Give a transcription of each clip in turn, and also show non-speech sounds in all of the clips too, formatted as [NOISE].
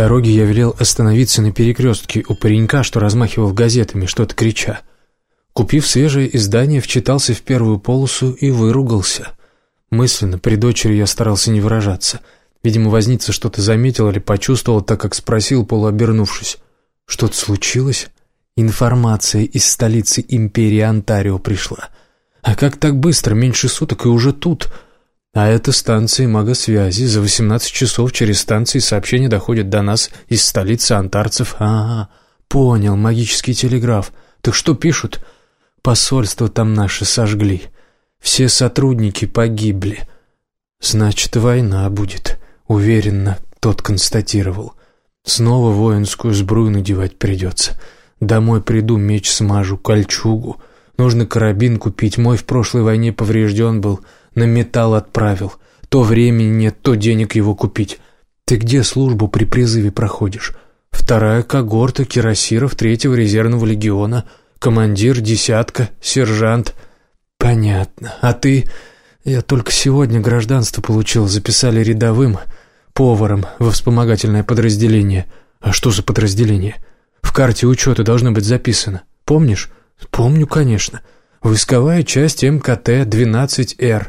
дороге я велел остановиться на перекрестке у паренька, что размахивал газетами, что-то крича. Купив свежее издание, вчитался в первую полосу и выругался. Мысленно, при дочери я старался не выражаться. Видимо, возница что-то заметил или почувствовал, так как спросил, полуобернувшись. «Что-то случилось?» Информация из столицы империи Онтарио пришла. А как так быстро, меньше суток и уже тут? А это станции магосвязи. За 18 часов через станции сообщения доходят до нас из столицы антарцев. Ага, понял, магический телеграф. Так что пишут? Посольство там наше сожгли. Все сотрудники погибли. Значит, война будет, уверенно тот констатировал. Снова воинскую сбрую надевать придется. Домой приду, меч смажу, кольчугу. Нужно карабин купить, мой в прошлой войне поврежден был, на металл отправил. То времени нет, то денег его купить. Ты где службу при призыве проходишь? Вторая когорта кирасиров третьего резервного легиона, командир, десятка, сержант. Понятно. А ты... Я только сегодня гражданство получил, записали рядовым, поваром во вспомогательное подразделение. А что за подразделение? — в карте учета должно быть записано. Помнишь? Помню, конечно. Войсковая часть МКТ-12Р.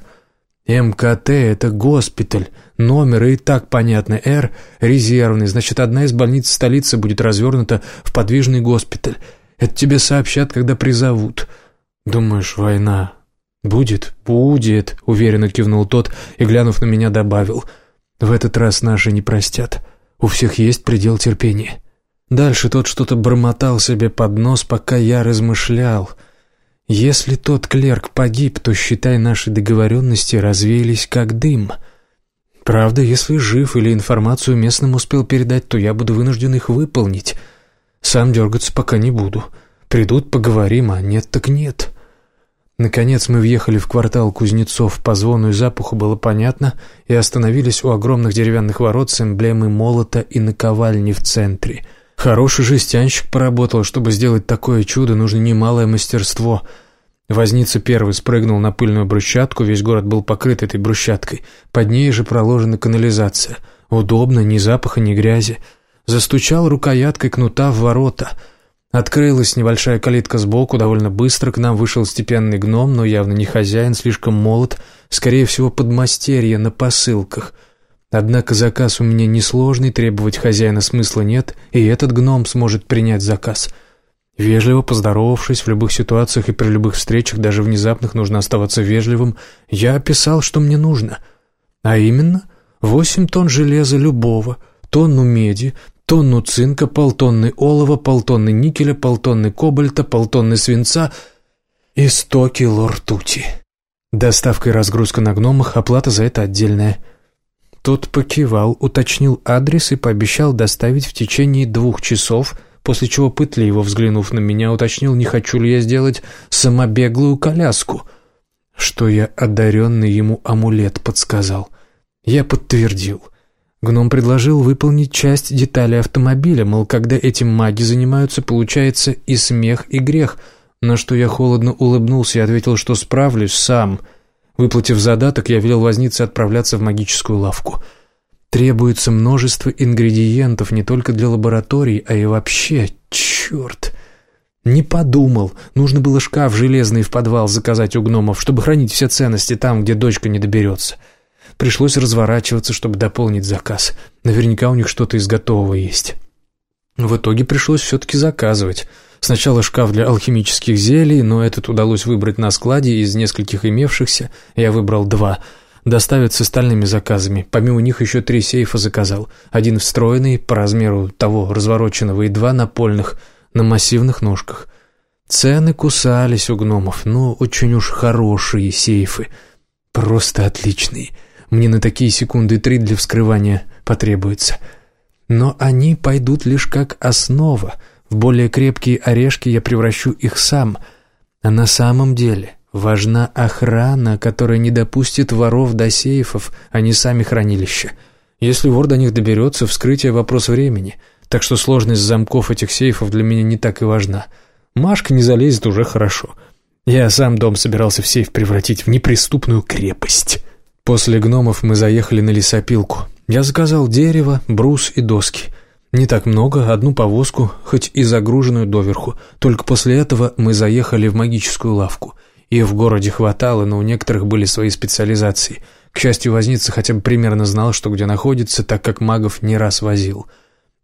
МКТ — это госпиталь. Номер и так понятно. Р — резервный. Значит, одна из больниц столицы будет развернута в подвижный госпиталь. Это тебе сообщат, когда призовут. Думаешь, война будет? Будет, уверенно кивнул тот и, глянув на меня, добавил. В этот раз наши не простят. У всех есть предел терпения. Дальше тот что-то бормотал себе под нос, пока я размышлял. Если тот клерк погиб, то, считай, наши договоренности развеялись как дым. Правда, если жив или информацию местным успел передать, то я буду вынужден их выполнить. Сам дергаться пока не буду. Придут, поговорим, а нет так нет. Наконец мы въехали в квартал Кузнецов, по звону и запаху было понятно, и остановились у огромных деревянных ворот с эмблемой молота и наковальни в центре — Хороший жестянщик поработал, чтобы сделать такое чудо, нужно немалое мастерство. Возница первый спрыгнул на пыльную брусчатку, весь город был покрыт этой брусчаткой. Под ней же проложена канализация. Удобно, ни запаха, ни грязи. Застучал рукояткой кнута в ворота. Открылась небольшая калитка сбоку, довольно быстро к нам вышел степенный гном, но явно не хозяин, слишком молод, скорее всего, подмастерье на посылках — Однако заказ у меня несложный, требовать хозяина смысла нет, и этот гном сможет принять заказ. Вежливо поздоровавшись в любых ситуациях и при любых встречах, даже внезапных, нужно оставаться вежливым, я описал, что мне нужно. А именно, восемь тонн железа любого, тонну меди, тонну цинка, полтонны олова, полтонны никеля, полтонны кобальта, полтонны свинца и сто кило ртути. Доставка и разгрузка на гномах, оплата за это отдельная – тот покивал, уточнил адрес и пообещал доставить в течение двух часов, после чего, пытливо взглянув на меня, уточнил, не хочу ли я сделать самобеглую коляску. Что я одаренный ему амулет подсказал. Я подтвердил. Гном предложил выполнить часть деталей автомобиля, мол, когда этим маги занимаются, получается и смех, и грех, на что я холодно улыбнулся и ответил, что справлюсь сам — Выплатив задаток, я велел вознице отправляться в магическую лавку. Требуется множество ингредиентов не только для лабораторий, а и вообще, черт. Не подумал, нужно было шкаф железный в подвал заказать у гномов, чтобы хранить все ценности там, где дочка не доберется. Пришлось разворачиваться, чтобы дополнить заказ. Наверняка у них что-то из готового есть. В итоге пришлось все-таки заказывать – Сначала шкаф для алхимических зелий, но этот удалось выбрать на складе из нескольких имевшихся. Я выбрал два. Доставят с остальными заказами. Помимо них еще три сейфа заказал. Один встроенный, по размеру того развороченного, и два напольных, на массивных ножках. Цены кусались у гномов, но очень уж хорошие сейфы. Просто отличные. Мне на такие секунды три для вскрывания потребуется. Но они пойдут лишь как основа — в более крепкие орешки я превращу их сам. А на самом деле важна охрана, которая не допустит воров до сейфов, а не сами хранилища. Если вор до них доберется, вскрытие — вопрос времени. Так что сложность замков этих сейфов для меня не так и важна. Машка не залезет уже хорошо. Я сам дом собирался в сейф превратить в неприступную крепость. После гномов мы заехали на лесопилку. Я заказал дерево, брус и доски — Не так много, одну повозку, хоть и загруженную доверху. Только после этого мы заехали в магическую лавку. И в городе хватало, но у некоторых были свои специализации. К счастью, возница хотя бы примерно знал, что где находится, так как магов не раз возил.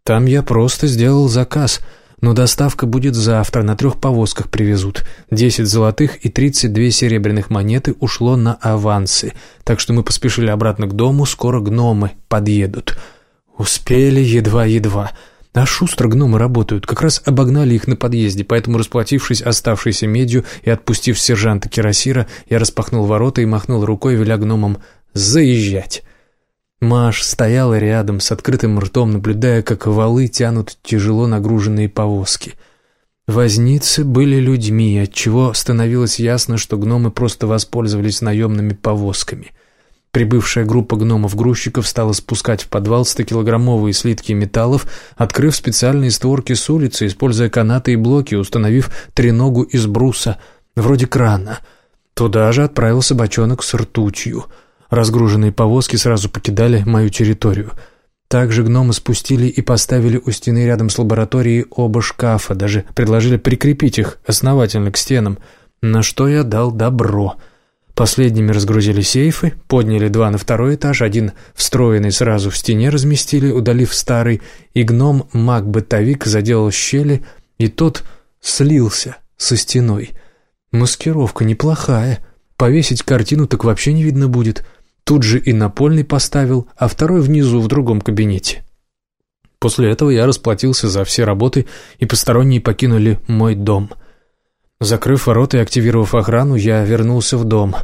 Там я просто сделал заказ, но доставка будет завтра, на трех повозках привезут. Десять золотых и тридцать две серебряных монеты ушло на авансы, так что мы поспешили обратно к дому, скоро гномы подъедут». Успели едва-едва. А шустро гномы работают, как раз обогнали их на подъезде, поэтому, расплатившись оставшейся медью и отпустив сержанта Кирасира, я распахнул ворота и махнул рукой, веля гномам «заезжать». Маш стояла рядом с открытым ртом, наблюдая, как валы тянут тяжело нагруженные повозки. Возницы были людьми, отчего становилось ясно, что гномы просто воспользовались наемными повозками. Прибывшая группа гномов-грузчиков стала спускать в подвал 100-килограммовые слитки металлов, открыв специальные створки с улицы, используя канаты и блоки, установив треногу из бруса, вроде крана. Туда же отправился бочонок с ртутью. Разгруженные повозки сразу покидали мою территорию. Также гномы спустили и поставили у стены рядом с лабораторией оба шкафа, даже предложили прикрепить их основательно к стенам, на что я дал добро — Последними разгрузили сейфы, подняли два на второй этаж, один встроенный сразу в стене разместили, удалив старый, и гном-маг-бытовик заделал щели, и тот слился со стеной. Маскировка неплохая. Повесить картину так вообще не видно будет. Тут же и напольный поставил, а второй внизу в другом кабинете. После этого я расплатился за все работы, и посторонние покинули мой дом — Закрыв ворота и активировав охрану, я вернулся в дом.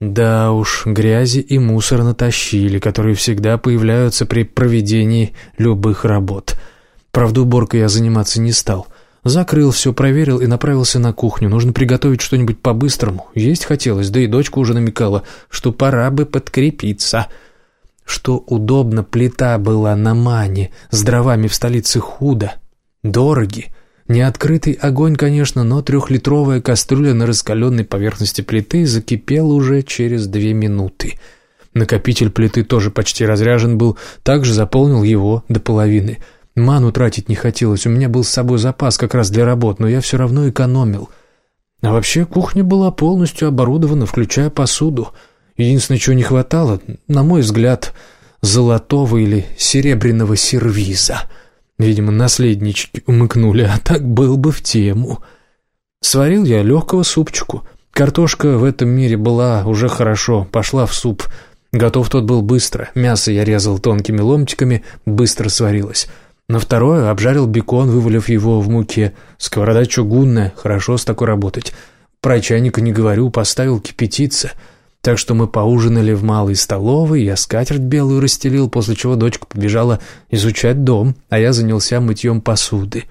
Да уж, грязи и мусор натащили, которые всегда появляются при проведении любых работ. Правда, уборкой я заниматься не стал. Закрыл все, проверил и направился на кухню. Нужно приготовить что-нибудь по-быстрому. Есть хотелось, да и дочка уже намекала, что пора бы подкрепиться. Что удобно, плита была на мане, с дровами в столице худо, дороги. Не открытый огонь, конечно, но трехлитровая кастрюля на раскаленной поверхности плиты закипела уже через две минуты. Накопитель плиты тоже почти разряжен был, также заполнил его до половины. Ману тратить не хотелось, у меня был с собой запас как раз для работ, но я все равно экономил. А вообще кухня была полностью оборудована, включая посуду. Единственное, чего не хватало, на мой взгляд, золотого или серебряного сервиза — Видимо, наследнички умыкнули, а так был бы в тему. Сварил я легкого супчику. Картошка в этом мире была уже хорошо, пошла в суп. Готов тот был быстро. Мясо я резал тонкими ломтиками, быстро сварилось. На второе обжарил бекон, вывалив его в муке. Сковорода чугунная, хорошо с такой работать. Про чайника не говорю, поставил кипятиться — так что мы поужинали в малой столовой, я скатерть белую расстелил, после чего дочка побежала изучать дом, а я занялся мытьем посуды.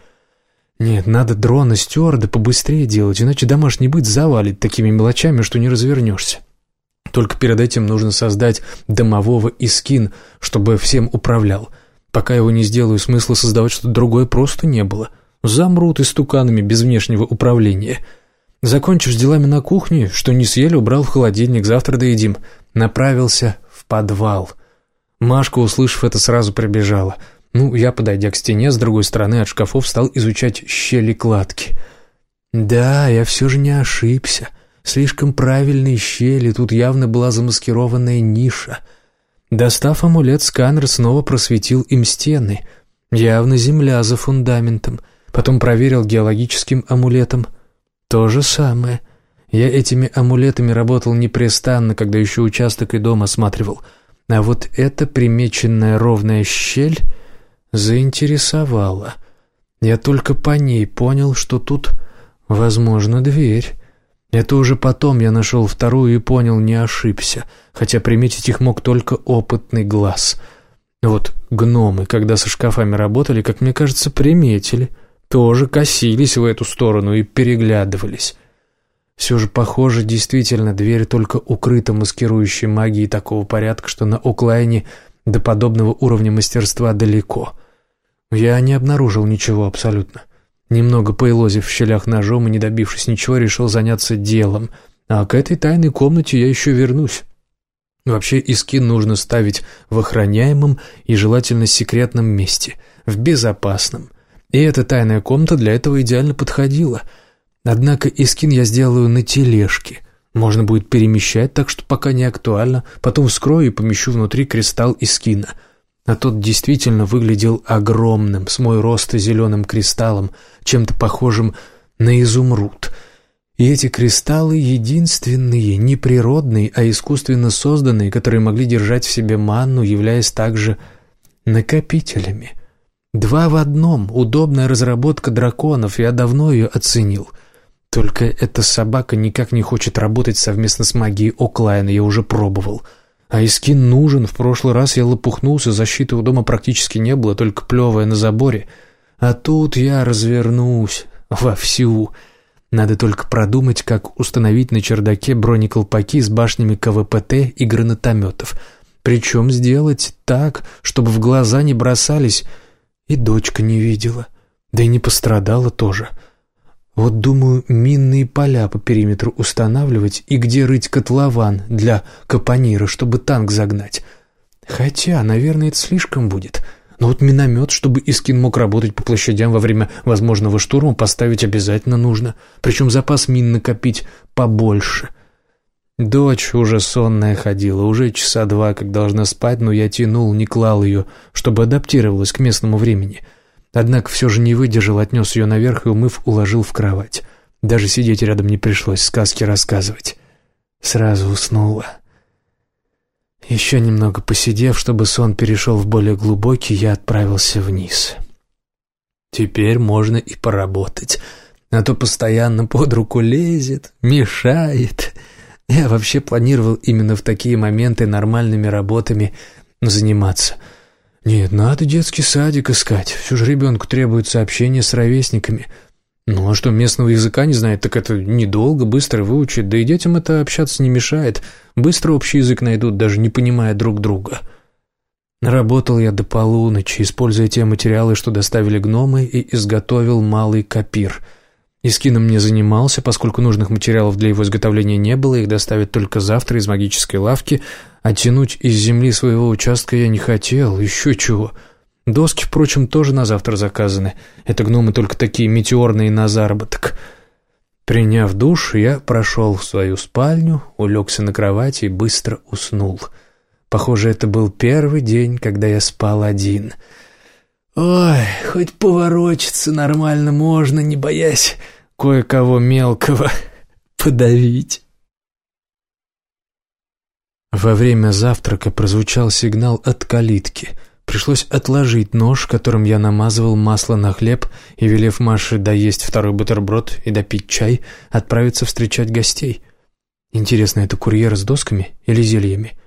Нет, надо дрона стюарда побыстрее делать, иначе домашний быт завалит такими мелочами, что не развернешься. Только перед этим нужно создать домового искин, чтобы всем управлял. Пока его не сделаю, смысла создавать что-то другое просто не было. Замрут истуканами без внешнего управления — Закончив с делами на кухне, что не съели, убрал в холодильник, завтра доедим. Направился в подвал. Машка, услышав это, сразу прибежала. Ну, я, подойдя к стене, с другой стороны от шкафов стал изучать щели кладки. Да, я все же не ошибся. Слишком правильные щели, тут явно была замаскированная ниша. Достав амулет, сканер снова просветил им стены. Явно земля за фундаментом. Потом проверил геологическим амулетом — то же самое. Я этими амулетами работал непрестанно, когда еще участок и дом осматривал. А вот эта примеченная ровная щель заинтересовала. Я только по ней понял, что тут, возможно, дверь. Это уже потом я нашел вторую и понял, не ошибся, хотя приметить их мог только опытный глаз. Вот гномы, когда со шкафами работали, как мне кажется, приметили — тоже косились в эту сторону и переглядывались. Все же, похоже, действительно, дверь только укрыта маскирующей магией такого порядка, что на оклайне до подобного уровня мастерства далеко. Я не обнаружил ничего абсолютно. Немного поелозив в щелях ножом и не добившись ничего, решил заняться делом. А к этой тайной комнате я еще вернусь. Вообще Искин нужно ставить в охраняемом и желательно секретном месте, в безопасном. И эта тайная комната для этого идеально подходила. Однако Искин я сделаю на тележке. Можно будет перемещать, так что пока не актуально. Потом вскрою и помещу внутри кристалл Искина. А тот действительно выглядел огромным, с мой рост зеленым кристаллом, чем-то похожим на изумруд — и эти кристаллы единственные, не природные, а искусственно созданные, которые могли держать в себе манну, являясь также накопителями. Два в одном, удобная разработка драконов, я давно ее оценил. Только эта собака никак не хочет работать совместно с магией Оклайна, я уже пробовал. А искин нужен, в прошлый раз я лопухнулся, защиты у дома практически не было, только плевая на заборе. А тут я развернусь вовсю. Надо только продумать, как установить на чердаке бронеколпаки с башнями КВПТ и гранатометов. Причем сделать так, чтобы в глаза не бросались, и дочка не видела. Да и не пострадала тоже. Вот, думаю, минные поля по периметру устанавливать и где рыть котлован для капонира, чтобы танк загнать. Хотя, наверное, это слишком будет — но вот миномет, чтобы Искин мог работать по площадям во время возможного штурма, поставить обязательно нужно. Причем запас мин накопить побольше. Дочь уже сонная ходила, уже часа два, как должна спать, но я тянул, не клал ее, чтобы адаптировалась к местному времени. Однако все же не выдержал, отнес ее наверх и, умыв, уложил в кровать. Даже сидеть рядом не пришлось, сказки рассказывать. Сразу уснула. Еще немного посидев, чтобы сон перешел в более глубокий, я отправился вниз. Теперь можно и поработать, а то постоянно под руку лезет, мешает. Я вообще планировал именно в такие моменты нормальными работами заниматься. Нет, надо детский садик искать, все же ребенку требуется общение с ровесниками — ну а что, местного языка не знает, так это недолго, быстро выучит, да и детям это общаться не мешает. Быстро общий язык найдут, даже не понимая друг друга. Работал я до полуночи, используя те материалы, что доставили гномы, и изготовил малый копир. Искином не занимался, поскольку нужных материалов для его изготовления не было, их доставят только завтра из магической лавки, а тянуть из земли своего участка я не хотел, еще чего — Доски, впрочем, тоже на завтра заказаны. Это гномы только такие метеорные на заработок. Приняв душ, я прошел в свою спальню, улегся на кровати и быстро уснул. Похоже, это был первый день, когда я спал один. Ой, хоть поворочиться нормально можно, не боясь кое-кого мелкого [LAUGHS] подавить. Во время завтрака прозвучал сигнал от калитки — Пришлось отложить нож, которым я намазывал масло на хлеб, и, велев Маше доесть второй бутерброд и допить чай, отправиться встречать гостей. Интересно, это курьер с досками или зельями?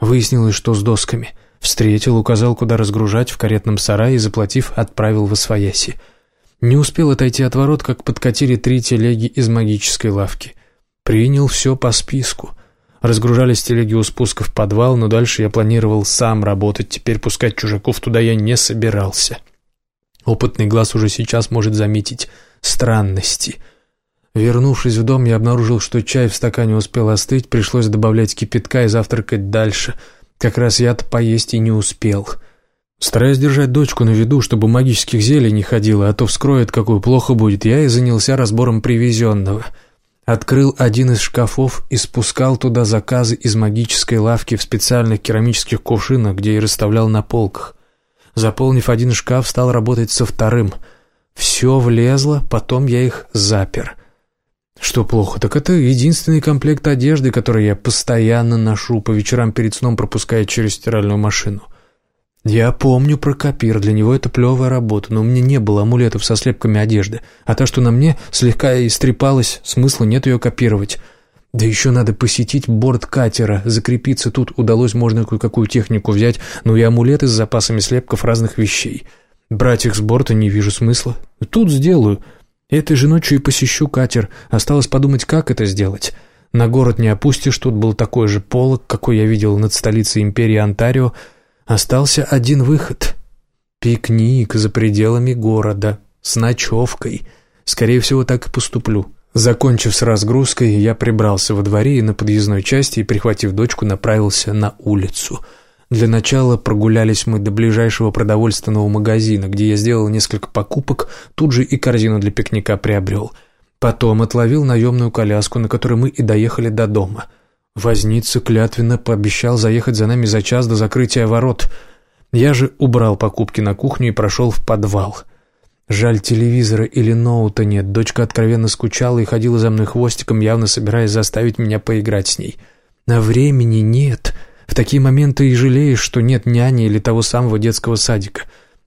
Выяснилось, что с досками. Встретил, указал, куда разгружать в каретном сарае заплатив, отправил в Освояси. Не успел отойти от ворот, как подкатили три телеги из магической лавки. Принял все по списку. Разгружались телеги у спуска в подвал, но дальше я планировал сам работать, теперь пускать чужаков туда я не собирался. Опытный глаз уже сейчас может заметить странности. Вернувшись в дом, я обнаружил, что чай в стакане успел остыть, пришлось добавлять кипятка и завтракать дальше. Как раз я-то поесть и не успел. Стараясь держать дочку на виду, чтобы магических зелий не ходило, а то вскроет, какую плохо будет, я и занялся разбором привезенного — Открыл один из шкафов и спускал туда заказы из магической лавки в специальных керамических кувшинах, где и расставлял на полках. Заполнив один шкаф, стал работать со вторым. Все влезло, потом я их запер. Что плохо, так это единственный комплект одежды, который я постоянно ношу, по вечерам перед сном пропуская через стиральную машину. Я помню про копир, для него это плевая работа, но у меня не было амулетов со слепками одежды, а та, что на мне, слегка истрепалась, смысла нет ее копировать. Да еще надо посетить борт катера, закрепиться тут удалось, можно кое-какую технику взять, но и амулеты с запасами слепков разных вещей. Брать их с борта не вижу смысла. Тут сделаю. Этой же ночью и посещу катер, осталось подумать, как это сделать». На город не опустишь, тут был такой же полог, какой я видел над столицей империи Онтарио, Остался один выход. Пикник за пределами города, с ночевкой. Скорее всего, так и поступлю. Закончив с разгрузкой, я прибрался во дворе и на подъездной части и, прихватив дочку, направился на улицу. Для начала прогулялись мы до ближайшего продовольственного магазина, где я сделал несколько покупок, тут же и корзину для пикника приобрел. Потом отловил наемную коляску, на которой мы и доехали до дома. Возница клятвенно пообещал заехать за нами за час до закрытия ворот. Я же убрал покупки на кухню и прошел в подвал — Жаль, телевизора или ноута нет. Дочка откровенно скучала и ходила за мной хвостиком, явно собираясь заставить меня поиграть с ней. На времени нет. В такие моменты и жалеешь, что нет няни или того самого детского садика.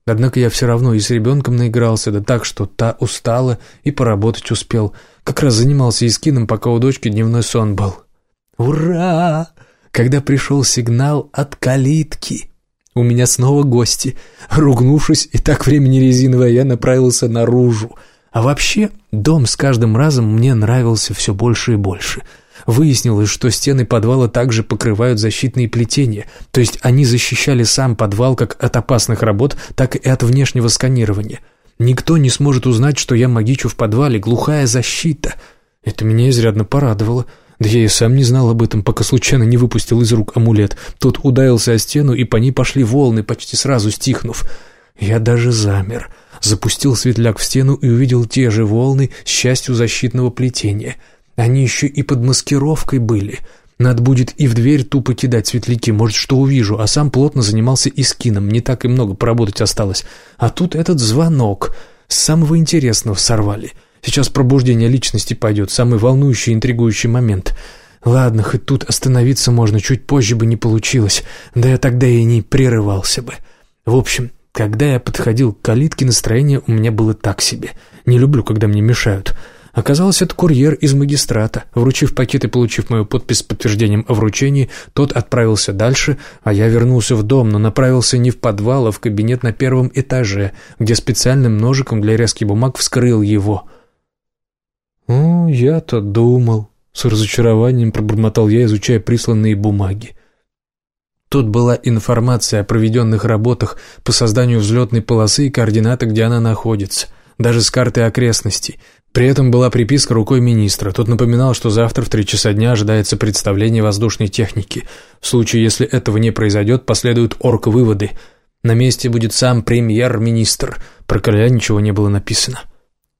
Однако я все равно и с ребенком наигрался, да так, что та устала и поработать успел. Как раз занимался искином, пока у дочки дневной сон был. «Ура!» Когда пришел сигнал от калитки. У меня снова гости. Ругнувшись, и так времени резиновое, я направился наружу. А вообще, дом с каждым разом мне нравился все больше и больше. Выяснилось, что стены подвала также покрывают защитные плетения, то есть они защищали сам подвал как от опасных работ, так и от внешнего сканирования. Никто не сможет узнать, что я магичу в подвале, глухая защита. Это меня изрядно порадовало. Да я и сам не знал об этом, пока случайно не выпустил из рук амулет. Тот ударился о стену, и по ней пошли волны, почти сразу стихнув. Я даже замер. Запустил светляк в стену и увидел те же волны с частью защитного плетения. Они еще и под маскировкой были. Надо будет и в дверь тупо кидать светляки, может, что увижу, а сам плотно занимался и скином, не так и много поработать осталось. А тут этот звонок. С самого интересного сорвали. — Сейчас пробуждение личности пойдет, самый волнующий интригующий момент. Ладно, хоть тут остановиться можно, чуть позже бы не получилось, да я тогда и не прерывался бы. В общем, когда я подходил к калитке, настроение у меня было так себе. Не люблю, когда мне мешают. Оказалось, это курьер из магистрата. Вручив пакет и получив мою подпись с подтверждением о вручении, тот отправился дальше, а я вернулся в дом, но направился не в подвал, а в кабинет на первом этаже, где специальным ножиком для резки бумаг вскрыл его — «О, я-то думал», — с разочарованием пробормотал я, изучая присланные бумаги. Тут была информация о проведенных работах по созданию взлетной полосы и координаты, где она находится, даже с картой окрестностей. При этом была приписка рукой министра. Тот напоминал, что завтра в три часа дня ожидается представление воздушной техники. В случае, если этого не произойдет, последуют орг-выводы. На месте будет сам премьер-министр. Про короля ничего не было написано.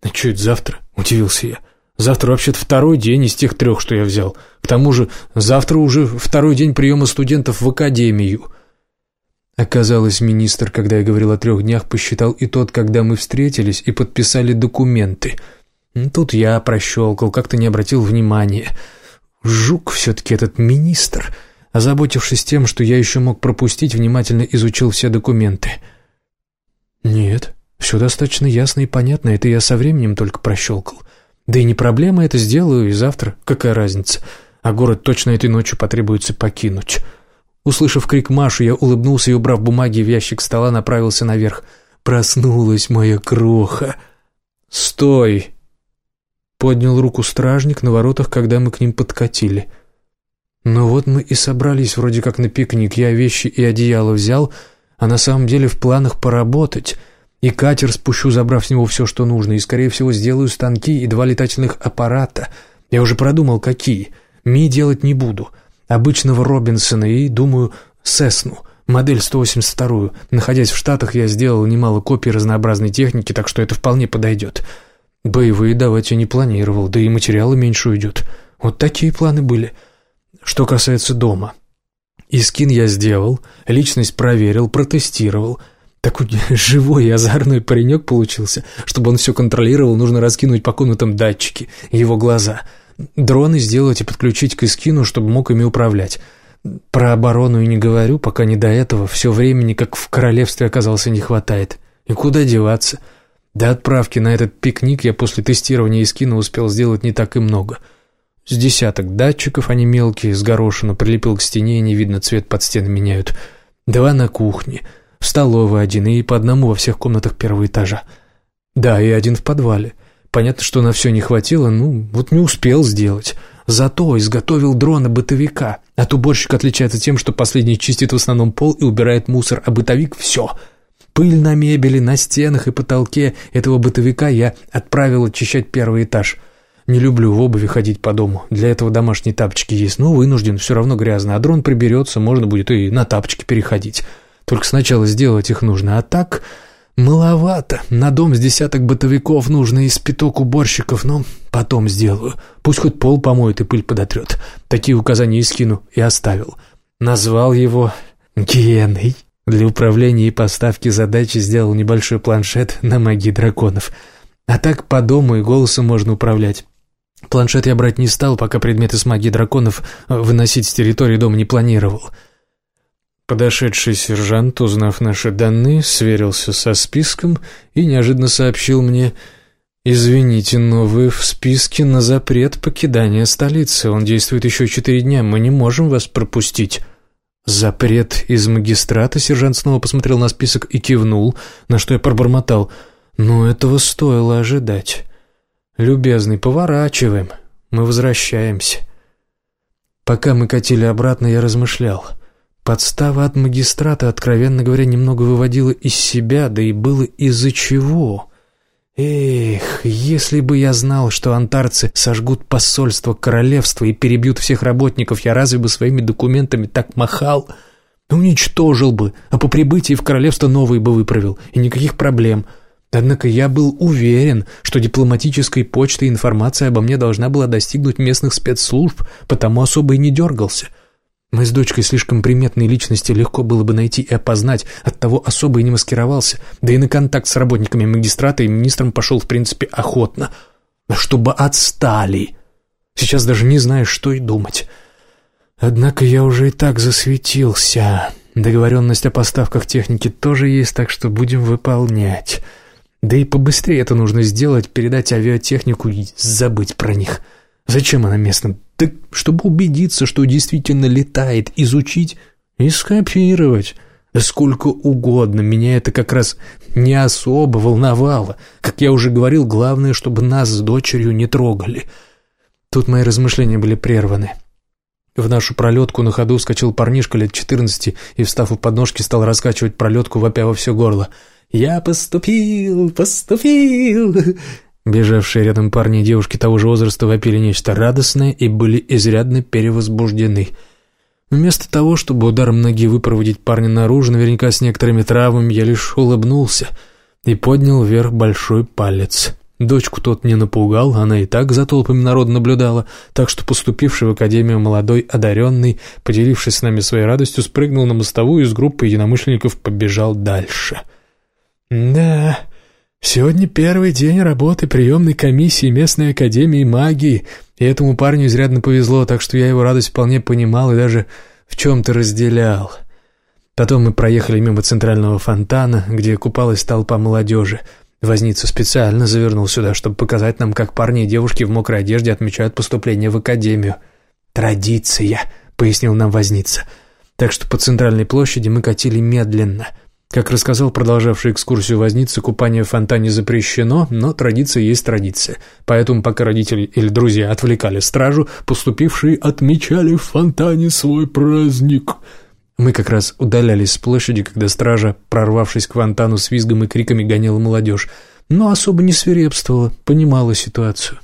«А что это завтра?» – удивился я. Завтра вообще-то второй день из тех трех, что я взял. К тому же завтра уже второй день приема студентов в академию». Оказалось, министр, когда я говорил о трех днях, посчитал и тот, когда мы встретились и подписали документы. Тут я прощелкал, как-то не обратил внимания. Жук все-таки этот министр. Озаботившись тем, что я еще мог пропустить, внимательно изучил все документы. «Нет, все достаточно ясно и понятно, это я со временем только прощелкал». Да и не проблема, это сделаю и завтра, какая разница. А город точно этой ночью потребуется покинуть. Услышав крик Маши, я улыбнулся и, убрав бумаги в ящик стола, направился наверх. Проснулась моя кроха. «Стой!» Поднял руку стражник на воротах, когда мы к ним подкатили. Ну вот мы и собрались вроде как на пикник. Я вещи и одеяло взял, а на самом деле в планах поработать — и катер спущу, забрав с него все, что нужно, и, скорее всего, сделаю станки и два летательных аппарата. Я уже продумал, какие. Ми делать не буду. Обычного Робинсона и, думаю, Сесну, модель 182-ю. Находясь в Штатах, я сделал немало копий разнообразной техники, так что это вполне подойдет. Боевые давать я не планировал, да и материала меньше уйдет. Вот такие планы были. Что касается дома. Искин я сделал, личность проверил, протестировал — такой [LAUGHS] живой и озорной паренек получился. Чтобы он все контролировал, нужно раскинуть по комнатам датчики, его глаза. Дроны сделать и подключить к Искину, чтобы мог ими управлять. Про оборону и не говорю, пока не до этого. Все времени, как в королевстве, оказался не хватает. И куда деваться? До отправки на этот пикник я после тестирования Искина успел сделать не так и много. С десяток датчиков, они мелкие, с горошину, прилепил к стене, и не видно, цвет под стены меняют. Два на кухне — в столовой один и по одному во всех комнатах первого этажа. Да, и один в подвале. Понятно, что на все не хватило, ну, вот не успел сделать. Зато изготовил дрона-бытовика. От уборщика отличается тем, что последний чистит в основном пол и убирает мусор, а бытовик — все. Пыль на мебели, на стенах и потолке этого бытовика я отправил очищать первый этаж. Не люблю в обуви ходить по дому. Для этого домашние тапочки есть, но вынужден, все равно грязно. А дрон приберется, можно будет и на тапочки переходить. Только сначала сделать их нужно, а так маловато. На дом с десяток бытовиков нужно и спиток уборщиков, но потом сделаю. Пусть хоть пол помоет и пыль подотрет. Такие указания и скину, и оставил. Назвал его Геной. Для управления и поставки задачи сделал небольшой планшет на магии драконов. А так по дому и голосом можно управлять. Планшет я брать не стал, пока предметы с магией драконов выносить с территории дома не планировал. Подошедший сержант, узнав наши данные, сверился со списком и неожиданно сообщил мне «Извините, но вы в списке на запрет покидания столицы. Он действует еще четыре дня. Мы не можем вас пропустить». «Запрет из магистрата?» Сержант снова посмотрел на список и кивнул, на что я пробормотал. «Но этого стоило ожидать». «Любезный, поворачиваем. Мы возвращаемся». Пока мы катили обратно, я размышлял – Подстава от магистрата, откровенно говоря, немного выводила из себя, да и было из-за чего. Эх, если бы я знал, что антарцы сожгут посольство королевства и перебьют всех работников, я разве бы своими документами так махал? Уничтожил бы, а по прибытии в королевство новые бы выправил, и никаких проблем. Однако я был уверен, что дипломатической почтой информация обо мне должна была достигнуть местных спецслужб, потому особо и не дергался — мы с дочкой слишком приметные личности легко было бы найти и опознать, оттого особо и не маскировался, да и на контакт с работниками магистрата и министром пошел, в принципе, охотно. Чтобы отстали. Сейчас даже не знаешь, что и думать. Однако я уже и так засветился. Договоренность о поставках техники тоже есть, так что будем выполнять. Да и побыстрее это нужно сделать, передать авиатехнику и забыть про них. Зачем она местным так чтобы убедиться, что действительно летает, изучить и скопировать. Сколько угодно, меня это как раз не особо волновало. Как я уже говорил, главное, чтобы нас с дочерью не трогали. Тут мои размышления были прерваны. В нашу пролетку на ходу вскочил парнишка лет четырнадцати и, встав у подножки, стал раскачивать пролетку, вопя во все горло. «Я поступил, поступил!» Бежавшие рядом парни и девушки того же возраста вопили нечто радостное и были изрядно перевозбуждены. Вместо того, чтобы ударом ноги выпроводить парня наружу, наверняка с некоторыми травмами, я лишь улыбнулся и поднял вверх большой палец. Дочку тот не напугал, она и так за толпами народа наблюдала, так что поступивший в академию молодой одаренный, поделившись с нами своей радостью, спрыгнул на мостовую и с группой единомышленников побежал дальше. «Да, Сегодня первый день работы приемной комиссии местной академии магии, и этому парню изрядно повезло, так что я его радость вполне понимал и даже в чем-то разделял. Потом мы проехали мимо центрального фонтана, где купалась толпа молодежи. Возница специально завернул сюда, чтобы показать нам, как парни и девушки в мокрой одежде отмечают поступление в академию. «Традиция», — пояснил нам Возница. Так что по центральной площади мы катили медленно — как рассказал продолжавший экскурсию возница, купание в фонтане запрещено, но традиция есть традиция. Поэтому, пока родители или друзья отвлекали стражу, поступившие отмечали в фонтане свой праздник. Мы как раз удалялись с площади, когда стража, прорвавшись к фонтану с визгом и криками, гоняла молодежь, но особо не свирепствовала, понимала ситуацию.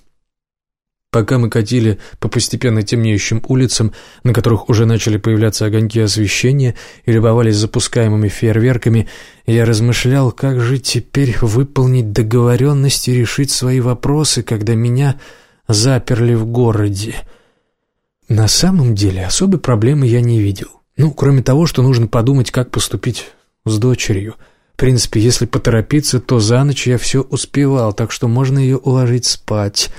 Пока мы катили по постепенно темнеющим улицам, на которых уже начали появляться огоньки освещения и любовались запускаемыми фейерверками, я размышлял, как же теперь выполнить договоренность и решить свои вопросы, когда меня заперли в городе. На самом деле особой проблемы я не видел. Ну, кроме того, что нужно подумать, как поступить с дочерью. В принципе, если поторопиться, то за ночь я все успевал, так что можно ее уложить спать».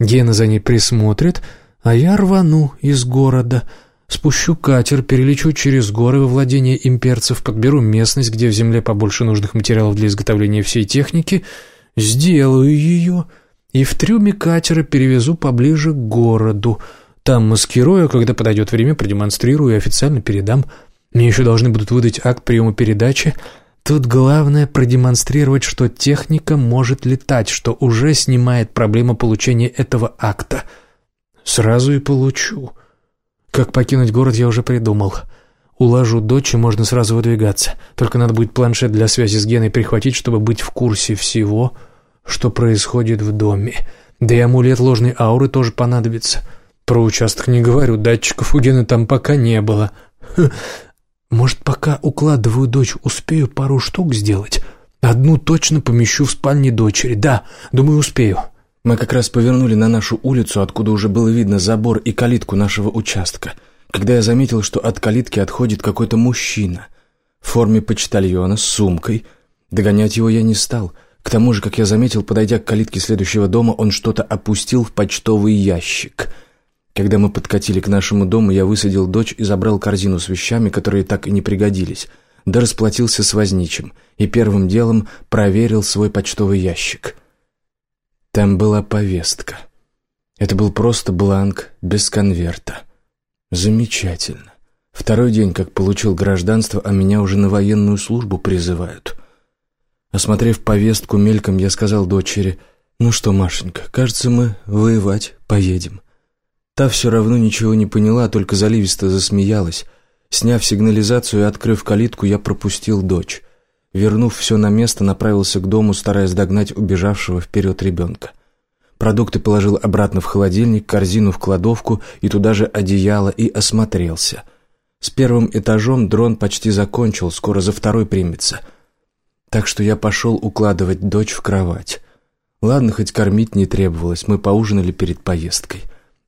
Гена за ней присмотрит, а я рвану из города. Спущу катер, перелечу через горы во владение имперцев, подберу местность, где в земле побольше нужных материалов для изготовления всей техники, сделаю ее и в трюме катера перевезу поближе к городу. Там маскирую, а когда подойдет время, продемонстрирую и официально передам. Мне еще должны будут выдать акт приема передачи — Тут главное продемонстрировать, что техника может летать, что уже снимает проблему получения этого акта. Сразу и получу. Как покинуть город, я уже придумал. Уложу дочь, и можно сразу выдвигаться. Только надо будет планшет для связи с Геной прихватить, чтобы быть в курсе всего, что происходит в доме. Да и амулет ложной ауры тоже понадобится. Про участок не говорю, датчиков у Гены там пока не было. Может, пока укладываю дочь, успею пару штук сделать? Одну точно помещу в спальне дочери. Да, думаю, успею. Мы как раз повернули на нашу улицу, откуда уже было видно забор и калитку нашего участка, когда я заметил, что от калитки отходит какой-то мужчина в форме почтальона с сумкой. Догонять его я не стал. К тому же, как я заметил, подойдя к калитке следующего дома, он что-то опустил в почтовый ящик. Когда мы подкатили к нашему дому, я высадил дочь и забрал корзину с вещами, которые так и не пригодились, да расплатился с возничим и первым делом проверил свой почтовый ящик — там была повестка. Это был просто бланк без конверта. Замечательно. Второй день, как получил гражданство, а меня уже на военную службу призывают. Осмотрев повестку мельком, я сказал дочери, «Ну что, Машенька, кажется, мы воевать поедем». Та все равно ничего не поняла, только заливисто засмеялась. Сняв сигнализацию и открыв калитку, я пропустил дочь. Вернув все на место, направился к дому, стараясь догнать убежавшего вперед ребенка. Продукты положил обратно в холодильник, корзину в кладовку и туда же одеяло и осмотрелся. С первым этажом дрон почти закончил, скоро за второй примется. Так что я пошел укладывать дочь в кровать. Ладно, хоть кормить не требовалось, мы поужинали перед поездкой.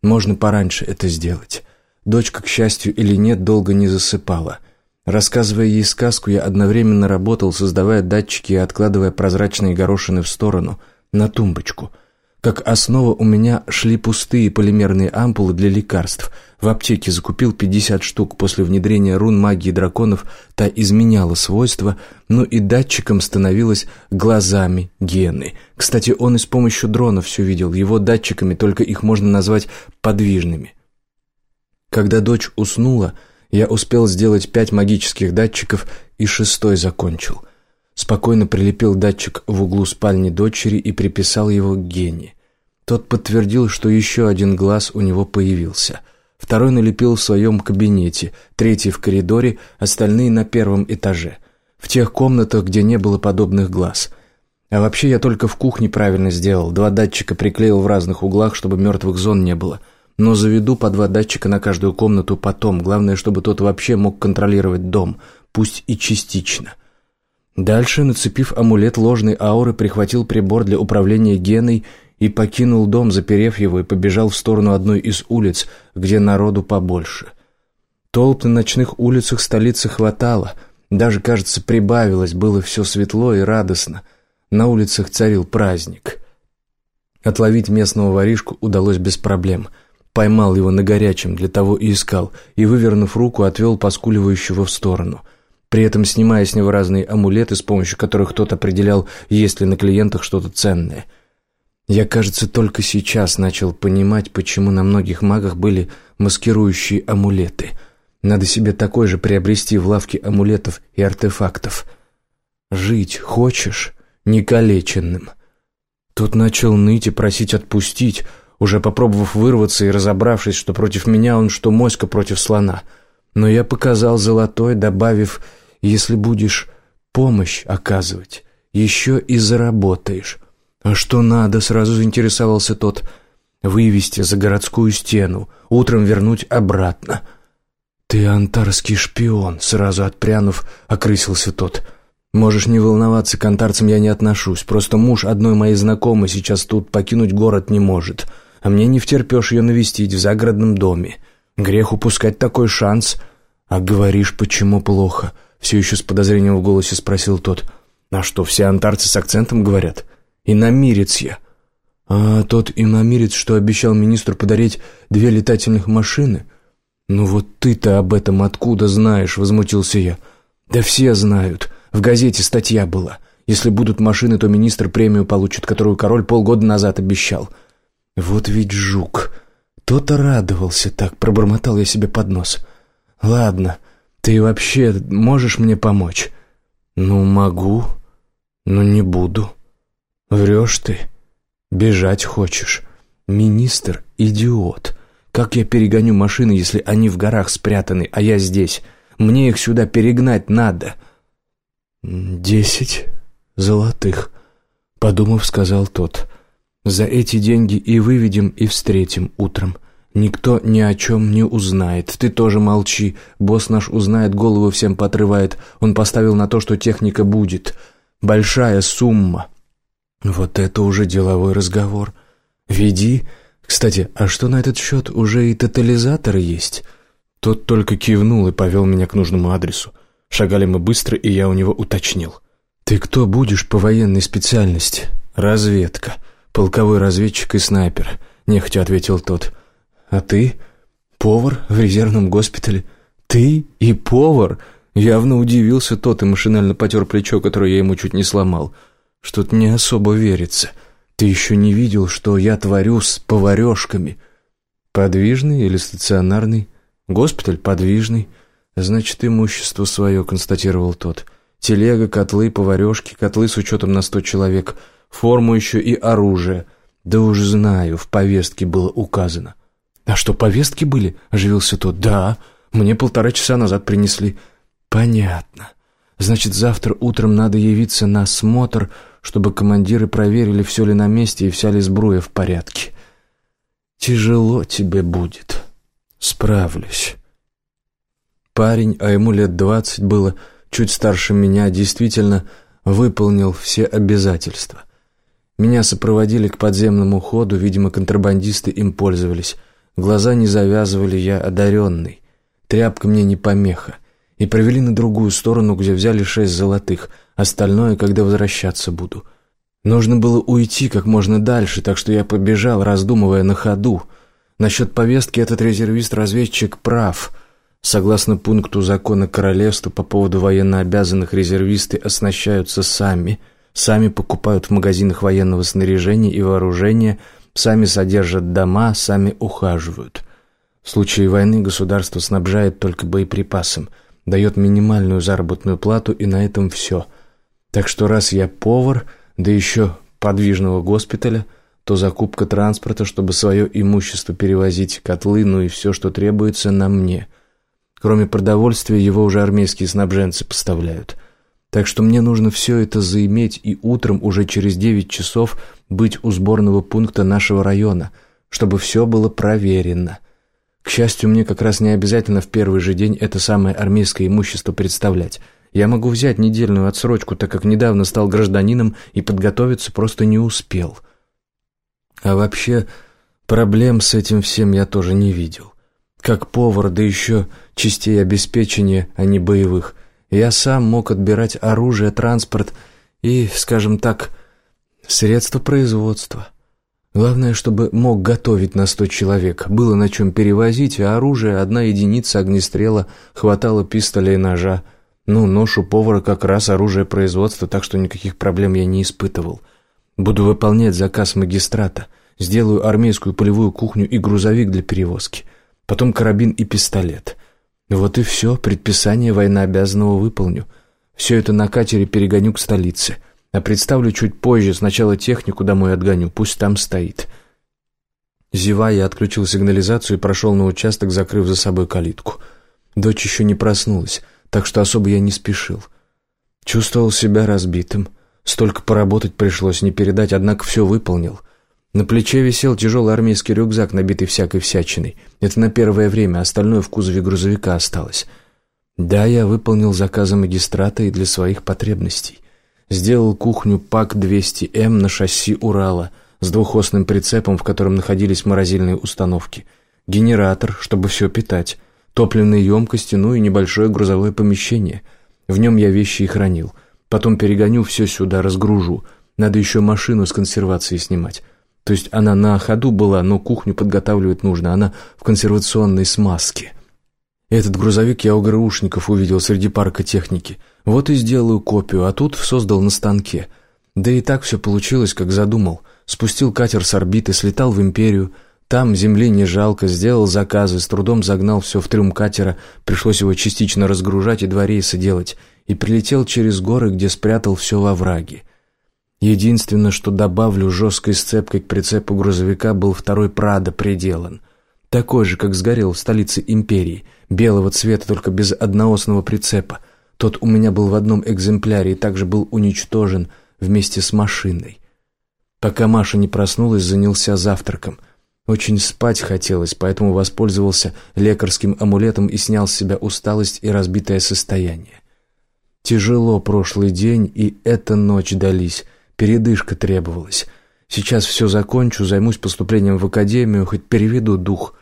Можно пораньше это сделать. Дочка, к счастью или нет, долго не засыпала. Рассказывая ей сказку, я одновременно работал, создавая датчики и откладывая прозрачные горошины в сторону, на тумбочку. Как основа у меня шли пустые полимерные ампулы для лекарств. В аптеке закупил 50 штук. После внедрения рун магии драконов та изменяла свойства, но и датчиком становилась глазами гены. Кстати, он и с помощью дрона все видел. Его датчиками только их можно назвать подвижными. Когда дочь уснула, я успел сделать пять магических датчиков и шестой закончил. Спокойно прилепил датчик в углу спальни дочери и приписал его к Гене. Тот подтвердил, что еще один глаз у него появился. Второй налепил в своем кабинете, третий в коридоре, остальные на первом этаже. В тех комнатах, где не было подобных глаз. А вообще я только в кухне правильно сделал. Два датчика приклеил в разных углах, чтобы мертвых зон не было – но заведу по два датчика на каждую комнату потом. Главное, чтобы тот вообще мог контролировать дом, пусть и частично. Дальше, нацепив амулет ложной ауры, прихватил прибор для управления геной и покинул дом, заперев его, и побежал в сторону одной из улиц, где народу побольше. Толп на ночных улицах столицы хватало, даже, кажется, прибавилось, было все светло и радостно. На улицах царил праздник. Отловить местного воришку удалось без проблем — Поймал его на горячем, для того и искал, и, вывернув руку, отвел поскуливающего в сторону. При этом снимая с него разные амулеты, с помощью которых тот определял, есть ли на клиентах что-то ценное. Я, кажется, только сейчас начал понимать, почему на многих магах были маскирующие амулеты. Надо себе такой же приобрести в лавке амулетов и артефактов. Жить хочешь некалеченным. Тут начал ныть и просить отпустить, уже попробовав вырваться и разобравшись, что против меня он, что моська против слона. Но я показал золотой, добавив, если будешь помощь оказывать, еще и заработаешь. А что надо, сразу заинтересовался тот. Вывести за городскую стену, утром вернуть обратно. Ты антарский шпион, сразу отпрянув, окрысился тот. Можешь не волноваться, к антарцам я не отношусь, просто муж одной моей знакомой сейчас тут покинуть город не может а мне не втерпешь ее навестить в загородном доме. Грех упускать такой шанс. А говоришь, почему плохо?» Все еще с подозрением в голосе спросил тот. «А что, все антарцы с акцентом говорят? Иномирец я». «А тот иномирец, что обещал министру подарить две летательных машины?» «Ну вот ты-то об этом откуда знаешь?» — возмутился я. «Да все знают. В газете статья была. Если будут машины, то министр премию получит, которую король полгода назад обещал. Вот ведь жук. То-то радовался так, пробормотал я себе под нос. Ладно, ты вообще можешь мне помочь? Ну, могу, но не буду. Врешь ты. Бежать хочешь. Министр — идиот. Как я перегоню машины, если они в горах спрятаны, а я здесь? Мне их сюда перегнать надо. Десять золотых, подумав, сказал тот. За эти деньги и выведем, и встретим утром. Никто ни о чем не узнает. Ты тоже молчи. Босс наш узнает, голову всем подрывает. Он поставил на то, что техника будет. Большая сумма. Вот это уже деловой разговор. Веди. Кстати, а что на этот счет? Уже и тотализатор есть?» Тот только кивнул и повел меня к нужному адресу. Шагали мы быстро, и я у него уточнил. «Ты кто будешь по военной специальности?» «Разведка. Полковой разведчик и снайпер», — нехотя ответил тот. «А ты? Повар в резервном госпитале? Ты и повар?» Явно удивился тот и машинально потер плечо, которое я ему чуть не сломал. «Что-то не особо верится. Ты еще не видел, что я творю с поварешками?» «Подвижный или стационарный?» «Госпиталь подвижный. Значит, имущество свое», — констатировал тот. «Телега, котлы, поварешки, котлы с учетом на сто человек, форму еще и оружие. Да уж знаю, в повестке было указано». «А что, повестки были?» — оживился тот. «Да, мне полтора часа назад принесли». «Понятно. Значит, завтра утром надо явиться на осмотр, чтобы командиры проверили, все ли на месте и вся ли сбруя в порядке. Тяжело тебе будет. Справлюсь». Парень, а ему лет двадцать было, чуть старше меня, действительно выполнил все обязательства. Меня сопроводили к подземному ходу, видимо, контрабандисты им пользовались. Глаза не завязывали, я одаренный. Тряпка мне не помеха. И провели на другую сторону, где взяли шесть золотых. Остальное, когда возвращаться буду. Нужно было уйти как можно дальше, так что я побежал, раздумывая на ходу. Насчет повестки этот резервист-разведчик прав. Согласно пункту закона королевства по поводу военнообязанных резервисты оснащаются сами, сами покупают в магазинах военного снаряжения и вооружения – Сами содержат дома, сами ухаживают. В случае войны государство снабжает только боеприпасом, дает минимальную заработную плату и на этом все. Так что раз я повар, да еще подвижного госпиталя, то закупка транспорта, чтобы свое имущество перевозить, котлы, ну и все, что требуется, на мне. Кроме продовольствия, его уже армейские снабженцы поставляют. Так что мне нужно все это заиметь и утром уже через девять часов быть у сборного пункта нашего района, чтобы все было проверено. К счастью, мне как раз не обязательно в первый же день это самое армейское имущество представлять. Я могу взять недельную отсрочку, так как недавно стал гражданином и подготовиться просто не успел. А вообще, проблем с этим всем я тоже не видел. Как повар, да еще частей обеспечения, а не боевых – я сам мог отбирать оружие, транспорт и, скажем так, средства производства. Главное, чтобы мог готовить на сто человек, было на чем перевозить, а оружие, одна единица огнестрела, хватало пистоля и ножа. Ну, нож у повара как раз оружие производства, так что никаких проблем я не испытывал. Буду выполнять заказ магистрата, сделаю армейскую полевую кухню и грузовик для перевозки, потом карабин и пистолет — вот и все, предписание военнообязанного выполню. Все это на катере перегоню к столице. А представлю чуть позже, сначала технику домой отгоню, пусть там стоит. Зевая, отключил сигнализацию и прошел на участок, закрыв за собой калитку. Дочь еще не проснулась, так что особо я не спешил. Чувствовал себя разбитым. Столько поработать пришлось, не передать, однако все выполнил. На плече висел тяжелый армейский рюкзак, набитый всякой всячиной. Это на первое время, остальное в кузове грузовика осталось. Да, я выполнил заказы магистрата и для своих потребностей. Сделал кухню ПАК-200М на шасси Урала с двухосным прицепом, в котором находились морозильные установки. Генератор, чтобы все питать. Топливные емкости, ну и небольшое грузовое помещение. В нем я вещи и хранил. Потом перегоню все сюда, разгружу. Надо еще машину с консервацией снимать. То есть она на ходу была, но кухню подготавливать нужно, она в консервационной смазке. Этот грузовик я у ГРУшников увидел среди парка техники. Вот и сделаю копию, а тут создал на станке. Да и так все получилось, как задумал. Спустил катер с орбиты, слетал в Империю. Там земли не жалко, сделал заказы, с трудом загнал все в трюм катера, пришлось его частично разгружать и два рейса делать. И прилетел через горы, где спрятал все во враге. Единственное, что добавлю жесткой сцепкой к прицепу грузовика, был второй «Прадо» приделан. Такой же, как сгорел в столице империи, белого цвета, только без одноосного прицепа. Тот у меня был в одном экземпляре и также был уничтожен вместе с машиной. Пока Маша не проснулась, занялся завтраком. Очень спать хотелось, поэтому воспользовался лекарским амулетом и снял с себя усталость и разбитое состояние. Тяжело прошлый день и эта ночь дались, передышка требовалась. Сейчас все закончу, займусь поступлением в академию, хоть переведу дух.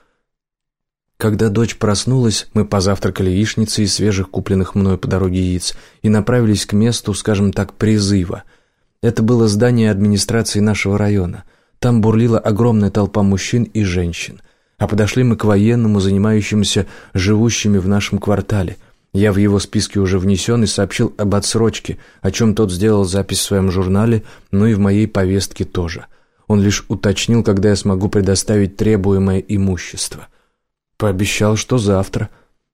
Когда дочь проснулась, мы позавтракали яичницей из свежих купленных мною по дороге яиц и направились к месту, скажем так, призыва. Это было здание администрации нашего района. Там бурлила огромная толпа мужчин и женщин. А подошли мы к военному, занимающемуся живущими в нашем квартале. Я в его списке уже внесен и сообщил об отсрочке, о чем тот сделал запись в своем журнале, но и в моей повестке тоже. Он лишь уточнил, когда я смогу предоставить требуемое имущество. Пообещал, что завтра.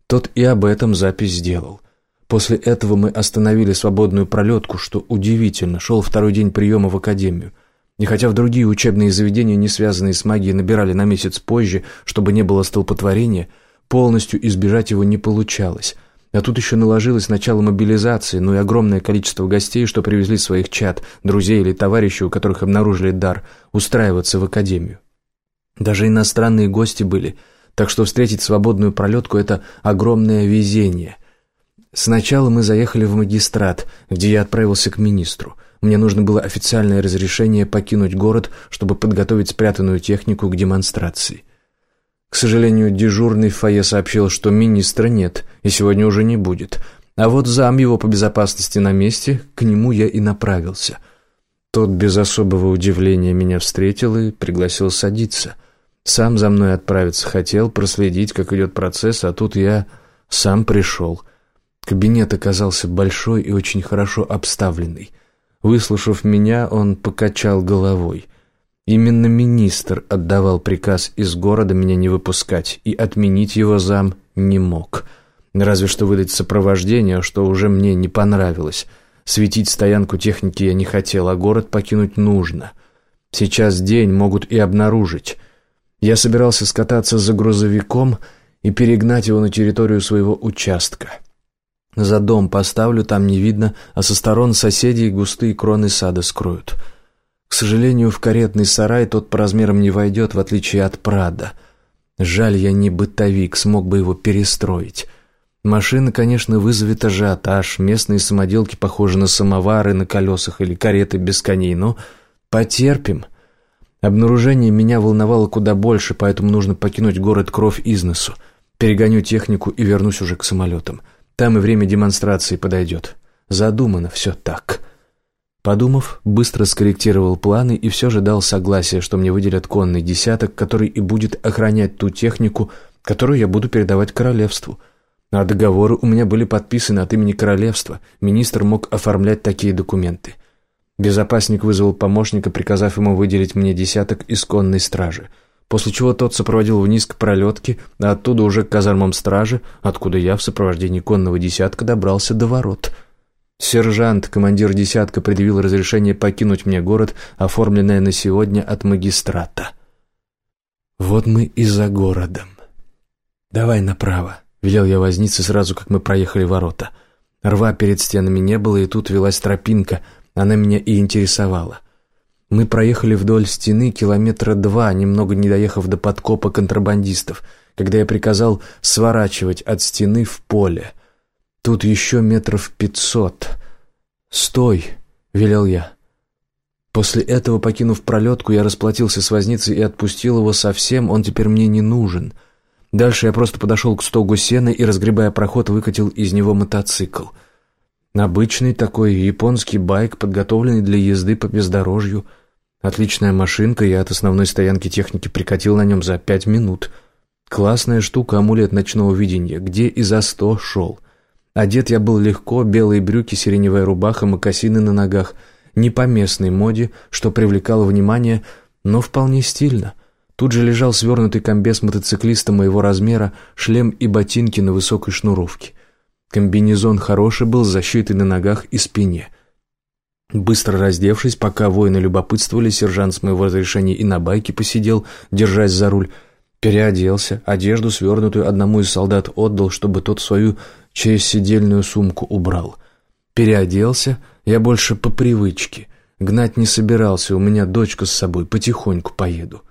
Тот и об этом запись сделал. После этого мы остановили свободную пролетку, что удивительно, шел второй день приема в академию. И хотя в другие учебные заведения, не связанные с магией, набирали на месяц позже, чтобы не было столпотворения, полностью избежать его не получалось – а тут еще наложилось начало мобилизации, ну и огромное количество гостей, что привезли своих чад, друзей или товарищей, у которых обнаружили дар, устраиваться в академию. Даже иностранные гости были, так что встретить свободную пролетку – это огромное везение. Сначала мы заехали в магистрат, где я отправился к министру. Мне нужно было официальное разрешение покинуть город, чтобы подготовить спрятанную технику к демонстрации. К сожалению, дежурный в фойе сообщил, что министра нет и сегодня уже не будет. А вот зам его по безопасности на месте, к нему я и направился. Тот без особого удивления меня встретил и пригласил садиться. Сам за мной отправиться хотел, проследить, как идет процесс, а тут я сам пришел. Кабинет оказался большой и очень хорошо обставленный. Выслушав меня, он покачал головой. Именно министр отдавал приказ из города меня не выпускать, и отменить его зам не мог. Разве что выдать сопровождение, что уже мне не понравилось. Светить стоянку техники я не хотел, а город покинуть нужно. Сейчас день могут и обнаружить. Я собирался скататься за грузовиком и перегнать его на территорию своего участка. За дом поставлю, там не видно, а со сторон соседей густые кроны сада скроют. К сожалению, в каретный сарай тот по размерам не войдет, в отличие от Прада. Жаль, я не бытовик, смог бы его перестроить. Машина, конечно, вызовет ажиотаж, местные самоделки похожи на самовары на колесах или кареты без коней, но потерпим. Обнаружение меня волновало куда больше, поэтому нужно покинуть город кровь из носу. Перегоню технику и вернусь уже к самолетам. Там и время демонстрации подойдет. Задумано все так. Подумав, быстро скорректировал планы и все же дал согласие, что мне выделят конный десяток, который и будет охранять ту технику, которую я буду передавать королевству. А договоры у меня были подписаны от имени королевства. Министр мог оформлять такие документы. Безопасник вызвал помощника, приказав ему выделить мне десяток из конной стражи. После чего тот сопроводил вниз к пролетке, а оттуда уже к казармам стражи, откуда я в сопровождении конного десятка добрался до ворот — Сержант, командир десятка, предъявил разрешение покинуть мне город, оформленное на сегодня от магистрата. Вот мы и за городом. «Давай направо», — велел я вознице сразу, как мы проехали ворота. Рва перед стенами не было, и тут велась тропинка, она меня и интересовала. Мы проехали вдоль стены километра два, немного не доехав до подкопа контрабандистов, когда я приказал сворачивать от стены в поле — Тут еще метров пятьсот. «Стой!» — велел я. После этого, покинув пролетку, я расплатился с возницей и отпустил его совсем, он теперь мне не нужен. Дальше я просто подошел к стогу сена и, разгребая проход, выкатил из него мотоцикл. Обычный такой японский байк, подготовленный для езды по бездорожью. Отличная машинка, я от основной стоянки техники прикатил на нем за пять минут. Классная штука, амулет ночного видения, где и за сто шел — Одет я был легко, белые брюки, сиреневая рубаха, мокасины на ногах. Не по местной моде, что привлекало внимание, но вполне стильно. Тут же лежал свернутый комбез мотоциклиста моего размера, шлем и ботинки на высокой шнуровке. Комбинезон хороший был, защитой на ногах и спине. Быстро раздевшись, пока воины любопытствовали, сержант с моего разрешения и на байке посидел, держась за руль, переоделся, одежду, свернутую одному из солдат, отдал, чтобы тот свою через сидельную сумку убрал. Переоделся я больше по привычке. Гнать не собирался, у меня дочка с собой, потихоньку поеду.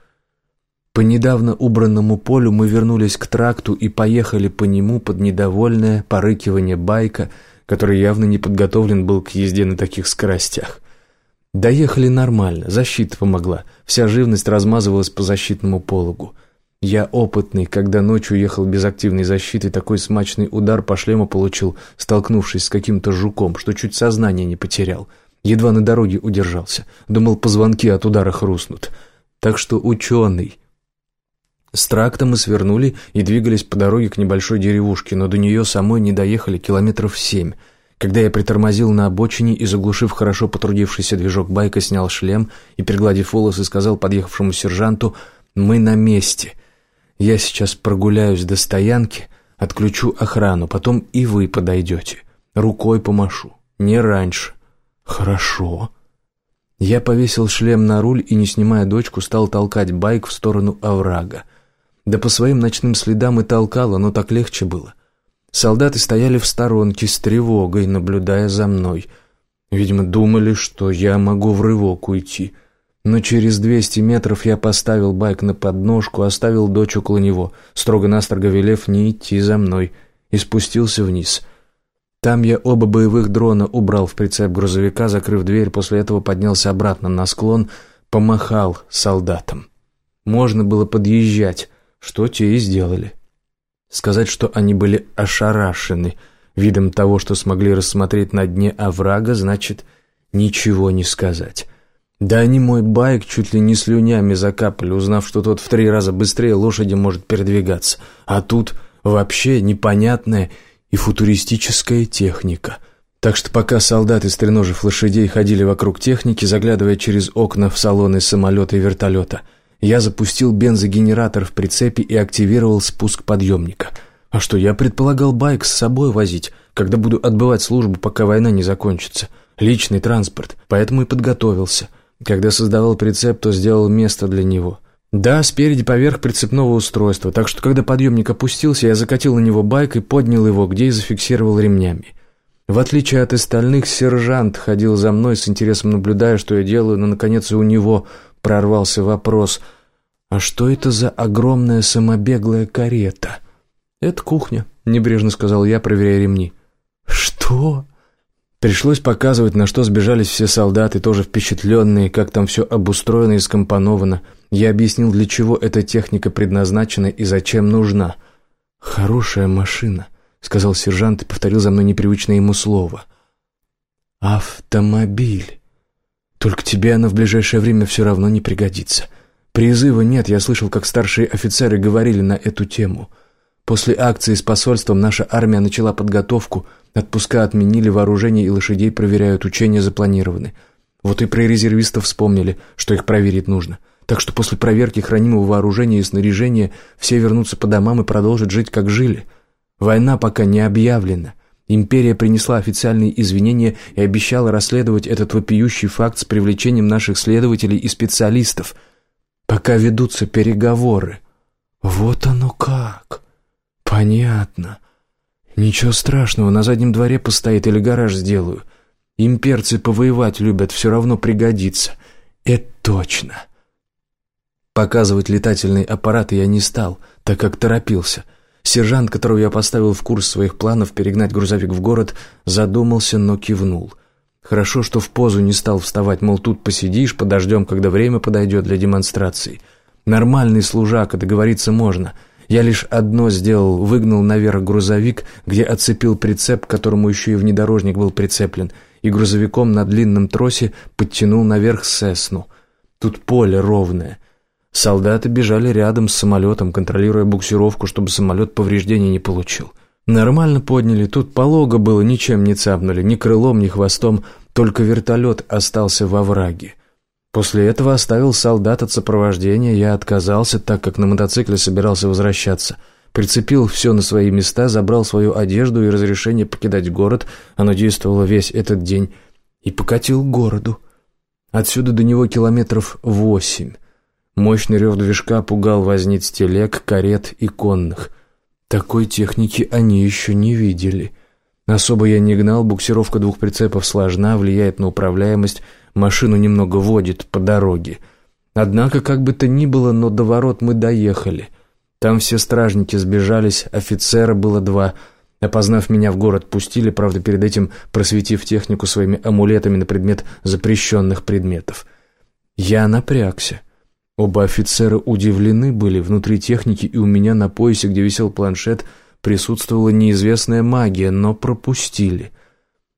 По недавно убранному полю мы вернулись к тракту и поехали по нему под недовольное порыкивание байка, который явно не подготовлен был к езде на таких скоростях. Доехали нормально, защита помогла, вся живность размазывалась по защитному пологу. Я опытный, когда ночью ехал без активной защиты, такой смачный удар по шлему получил, столкнувшись с каким-то жуком, что чуть сознание не потерял. Едва на дороге удержался, думал, позвонки от удара хрустнут. Так что ученый, с тракта мы свернули и двигались по дороге к небольшой деревушке, но до нее самой не доехали километров семь. Когда я притормозил на обочине и, заглушив хорошо потрудившийся движок байка, снял шлем и, пригладив волосы, сказал подъехавшему сержанту «Мы на месте. Я сейчас прогуляюсь до стоянки, отключу охрану, потом и вы подойдете. Рукой помашу. Не раньше». «Хорошо». Я повесил шлем на руль и, не снимая дочку, стал толкать байк в сторону оврага. Да по своим ночным следам и толкало, но так легче было. Солдаты стояли в сторонке с тревогой, наблюдая за мной. Видимо, думали, что я могу в рывок уйти. Но через двести метров я поставил байк на подножку, оставил дочь около него, строго-настрого велев не идти за мной, и спустился вниз. Там я оба боевых дрона убрал в прицеп грузовика, закрыв дверь, после этого поднялся обратно на склон, помахал солдатам. Можно было подъезжать, что те и сделали. Сказать, что они были ошарашены видом того, что смогли рассмотреть на дне оврага, значит ничего не сказать. Да они мой байк чуть ли не слюнями закапали, узнав, что тот в три раза быстрее лошади может передвигаться. А тут вообще непонятная и футуристическая техника. Так что пока солдаты, стреножив лошадей, ходили вокруг техники, заглядывая через окна в салоны самолета и вертолета – я запустил бензогенератор в прицепе и активировал спуск подъемника. А что, я предполагал байк с собой возить, когда буду отбывать службу, пока война не закончится. Личный транспорт, поэтому и подготовился. Когда создавал прицеп, то сделал место для него. Да, спереди поверх прицепного устройства, так что когда подъемник опустился, я закатил на него байк и поднял его, где и зафиксировал ремнями. В отличие от остальных, сержант ходил за мной с интересом наблюдая, что я делаю, но, наконец, и у него прорвался вопрос «А что это за огромная самобеглая карета?» «Это кухня», — небрежно сказал я, проверяя ремни. «Что?» Пришлось показывать, на что сбежались все солдаты, тоже впечатленные, как там все обустроено и скомпоновано. Я объяснил, для чего эта техника предназначена и зачем нужна. «Хорошая машина», — сказал сержант и повторил за мной непривычное ему слово. «Автомобиль». Только тебе она в ближайшее время все равно не пригодится. Призыва нет, я слышал, как старшие офицеры говорили на эту тему. После акции с посольством наша армия начала подготовку, отпуска отменили, вооружение и лошадей проверяют, учения запланированы. Вот и про резервистов вспомнили, что их проверить нужно. Так что после проверки хранимого вооружения и снаряжения все вернутся по домам и продолжат жить, как жили. Война пока не объявлена. Империя принесла официальные извинения и обещала расследовать этот вопиющий факт с привлечением наших следователей и специалистов, пока ведутся переговоры. Вот оно как. Понятно. Ничего страшного, на заднем дворе постоит или гараж сделаю. Имперцы повоевать любят, все равно пригодится. Это точно. Показывать летательный аппарат я не стал, так как торопился — Сержант, которого я поставил в курс своих планов перегнать грузовик в город, задумался, но кивнул. Хорошо, что в позу не стал вставать, мол, тут посидишь, подождем, когда время подойдет для демонстрации. Нормальный служака, договориться можно. Я лишь одно сделал, выгнал наверх грузовик, где отцепил прицеп, к которому еще и внедорожник был прицеплен, и грузовиком на длинном тросе подтянул наверх Сесну. Тут поле ровное — Солдаты бежали рядом с самолетом, контролируя буксировку, чтобы самолет повреждений не получил. Нормально подняли, тут полого было, ничем не цапнули, ни крылом, ни хвостом, только вертолет остался во враге. После этого оставил солдат от сопровождения, я отказался, так как на мотоцикле собирался возвращаться. Прицепил все на свои места, забрал свою одежду и разрешение покидать город, оно действовало весь этот день, и покатил к городу. Отсюда до него километров восемь. Мощный рев движка пугал возниц телег, карет и конных. Такой техники они еще не видели. Особо я не гнал, буксировка двух прицепов сложна, влияет на управляемость, машину немного водит по дороге. Однако, как бы то ни было, но до ворот мы доехали. Там все стражники сбежались, офицера было два. Опознав меня в город, пустили, правда, перед этим просветив технику своими амулетами на предмет запрещенных предметов. Я напрягся. Оба офицера удивлены были. Внутри техники и у меня на поясе, где висел планшет, присутствовала неизвестная магия, но пропустили.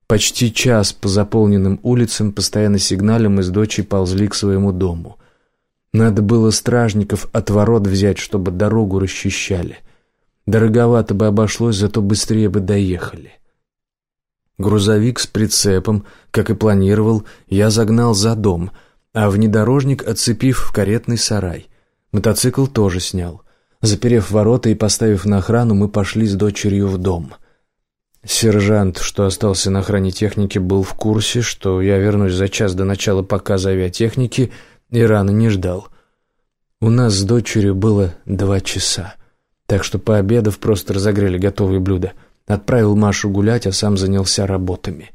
Почти час по заполненным улицам, постоянно сигнале, мы с дочей ползли к своему дому. Надо было стражников от ворот взять, чтобы дорогу расчищали. Дороговато бы обошлось, зато быстрее бы доехали. Грузовик с прицепом, как и планировал, я загнал за дом, а внедорожник отцепив в каретный сарай. Мотоцикл тоже снял. Заперев ворота и поставив на охрану, мы пошли с дочерью в дом. Сержант, что остался на охране техники, был в курсе, что я вернусь за час до начала показа авиатехники — и рано не ждал. У нас с дочерью было два часа, так что пообедав просто разогрели готовые блюда. Отправил Машу гулять, а сам занялся работами.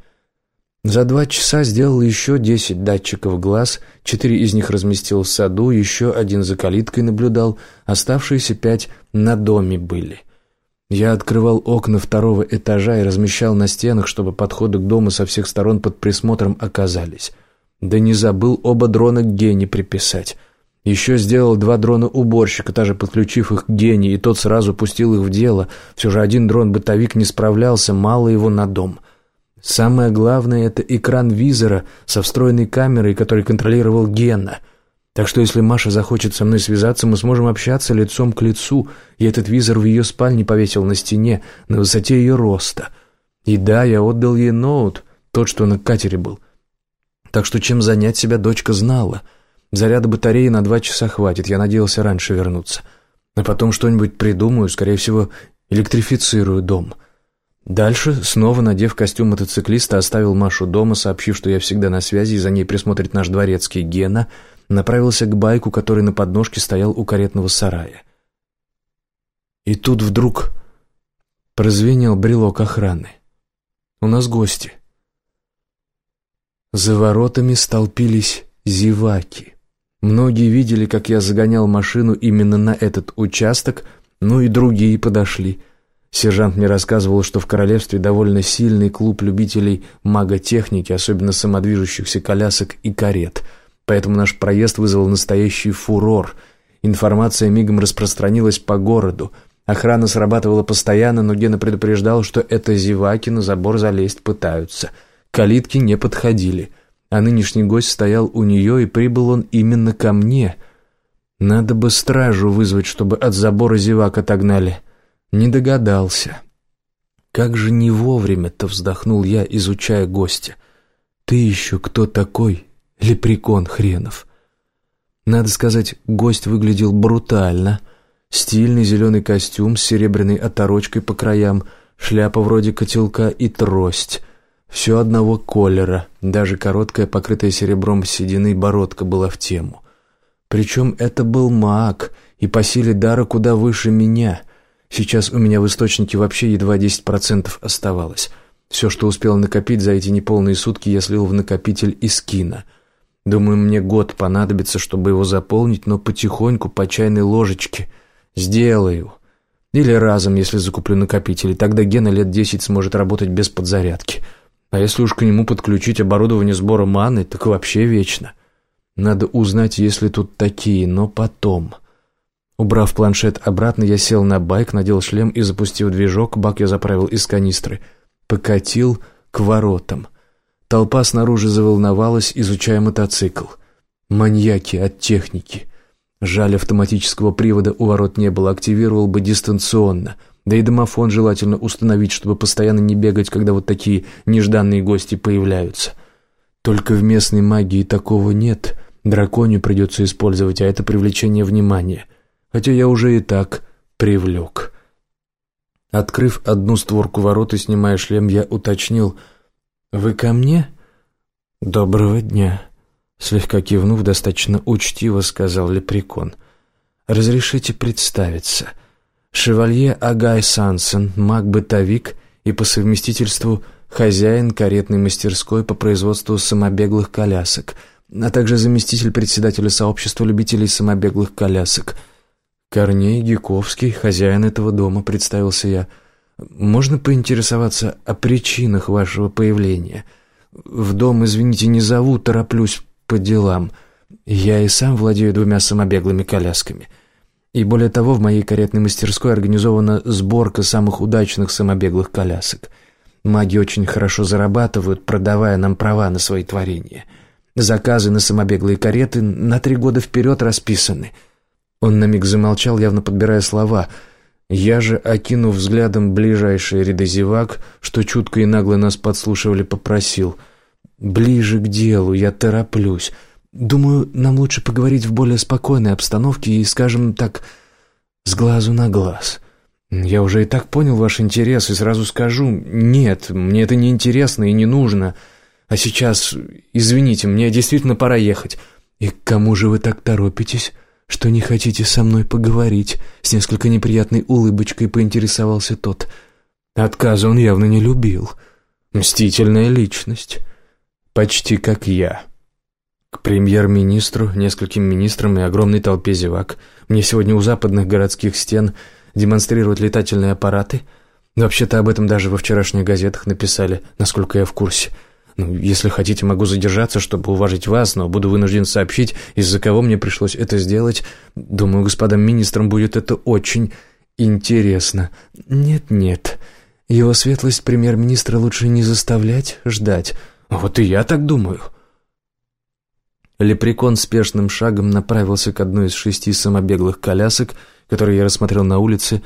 За два часа сделал еще десять датчиков глаз, четыре из них разместил в саду, еще один за калиткой наблюдал, оставшиеся пять на доме были. Я открывал окна второго этажа и размещал на стенах, чтобы подходы к дому со всех сторон под присмотром оказались. Да не забыл оба дрона к Гене приписать. Еще сделал два дрона-уборщика, даже подключив их к Гене, и тот сразу пустил их в дело. Все же один дрон-бытовик не справлялся, мало его на дом. Самое главное — это экран визора со встроенной камерой, который контролировал Гена. Так что если Маша захочет со мной связаться, мы сможем общаться лицом к лицу, и этот визор в ее спальне повесил на стене, на высоте ее роста. И да, я отдал ей ноут, тот, что на катере был. Так что чем занять себя дочка знала. Заряда батареи на два часа хватит, я надеялся раньше вернуться. А потом что-нибудь придумаю, скорее всего, электрифицирую дом. Дальше, снова надев костюм мотоциклиста, оставил Машу дома, сообщив, что я всегда на связи и за ней присмотрит наш дворецкий Гена, направился к байку, который на подножке стоял у каретного сарая. И тут вдруг прозвенел брелок охраны. «У нас гости». За воротами столпились зеваки. Многие видели, как я загонял машину именно на этот участок, ну и другие подошли. Сержант мне рассказывал, что в королевстве довольно сильный клуб любителей маготехники, особенно самодвижущихся колясок и карет. Поэтому наш проезд вызвал настоящий фурор. Информация мигом распространилась по городу. Охрана срабатывала постоянно, но Гена предупреждал, что это зеваки на забор залезть пытаются – Калитки не подходили, а нынешний гость стоял у нее, и прибыл он именно ко мне. Надо бы стражу вызвать, чтобы от забора зевак отогнали. Не догадался. Как же не вовремя-то вздохнул я, изучая гостя. Ты еще кто такой, лепрекон хренов? Надо сказать, гость выглядел брутально. Стильный зеленый костюм с серебряной оторочкой по краям, шляпа вроде котелка и трость — все одного колера, даже короткая, покрытая серебром седины бородка была в тему. Причем это был маг, и по силе дара куда выше меня. Сейчас у меня в источнике вообще едва 10% оставалось. Все, что успел накопить за эти неполные сутки, я слил в накопитель из кино. Думаю, мне год понадобится, чтобы его заполнить, но потихоньку, по чайной ложечке. Сделаю. Или разом, если закуплю накопители. Тогда Гена лет десять сможет работать без подзарядки. А если уж к нему подключить оборудование сбора маны, так вообще вечно. Надо узнать, есть ли тут такие, но потом. Убрав планшет обратно, я сел на байк, надел шлем и, запустив движок, бак я заправил из канистры, покатил к воротам. Толпа снаружи заволновалась, изучая мотоцикл. Маньяки от техники. Жаль, автоматического привода у ворот не было, активировал бы дистанционно — да и домофон желательно установить, чтобы постоянно не бегать, когда вот такие нежданные гости появляются. Только в местной магии такого нет. Драконию придется использовать, а это привлечение внимания. Хотя я уже и так привлек. Открыв одну створку ворот и снимая шлем, я уточнил. «Вы ко мне?» «Доброго дня», — слегка кивнув, достаточно учтиво сказал Лепрекон. «Разрешите представиться». Шевалье Агай Сансен, маг-бытовик и по совместительству хозяин каретной мастерской по производству самобеглых колясок, а также заместитель председателя сообщества любителей самобеглых колясок. Корней Гиковский, хозяин этого дома, представился я. Можно поинтересоваться о причинах вашего появления? В дом, извините, не зову, тороплюсь по делам. Я и сам владею двумя самобеглыми колясками. И более того, в моей каретной мастерской организована сборка самых удачных самобеглых колясок. Маги очень хорошо зарабатывают, продавая нам права на свои творения. Заказы на самобеглые кареты на три года вперед расписаны. Он на миг замолчал, явно подбирая слова. Я же, окинув взглядом ближайшие ряды зевак, что чутко и нагло нас подслушивали, попросил. «Ближе к делу, я тороплюсь». Думаю, нам лучше поговорить в более спокойной обстановке и, скажем так, с глазу на глаз. Я уже и так понял ваш интерес и сразу скажу, нет, мне это не интересно и не нужно. А сейчас, извините, мне действительно пора ехать. И к кому же вы так торопитесь, что не хотите со мной поговорить? С несколько неприятной улыбочкой поинтересовался тот. Отказа он явно не любил. Мстительная личность. Почти как я. К премьер-министру, нескольким министрам и огромной толпе зевак. Мне сегодня у западных городских стен демонстрируют летательные аппараты. Вообще-то об этом даже во вчерашних газетах написали, насколько я в курсе. Ну, если хотите, могу задержаться, чтобы уважить вас, но буду вынужден сообщить, из-за кого мне пришлось это сделать. Думаю, господам министрам будет это очень интересно. Нет-нет, его светлость премьер-министра лучше не заставлять ждать. Вот и я так думаю. Лепрекон спешным шагом направился к одной из шести самобеглых колясок, которые я рассмотрел на улице,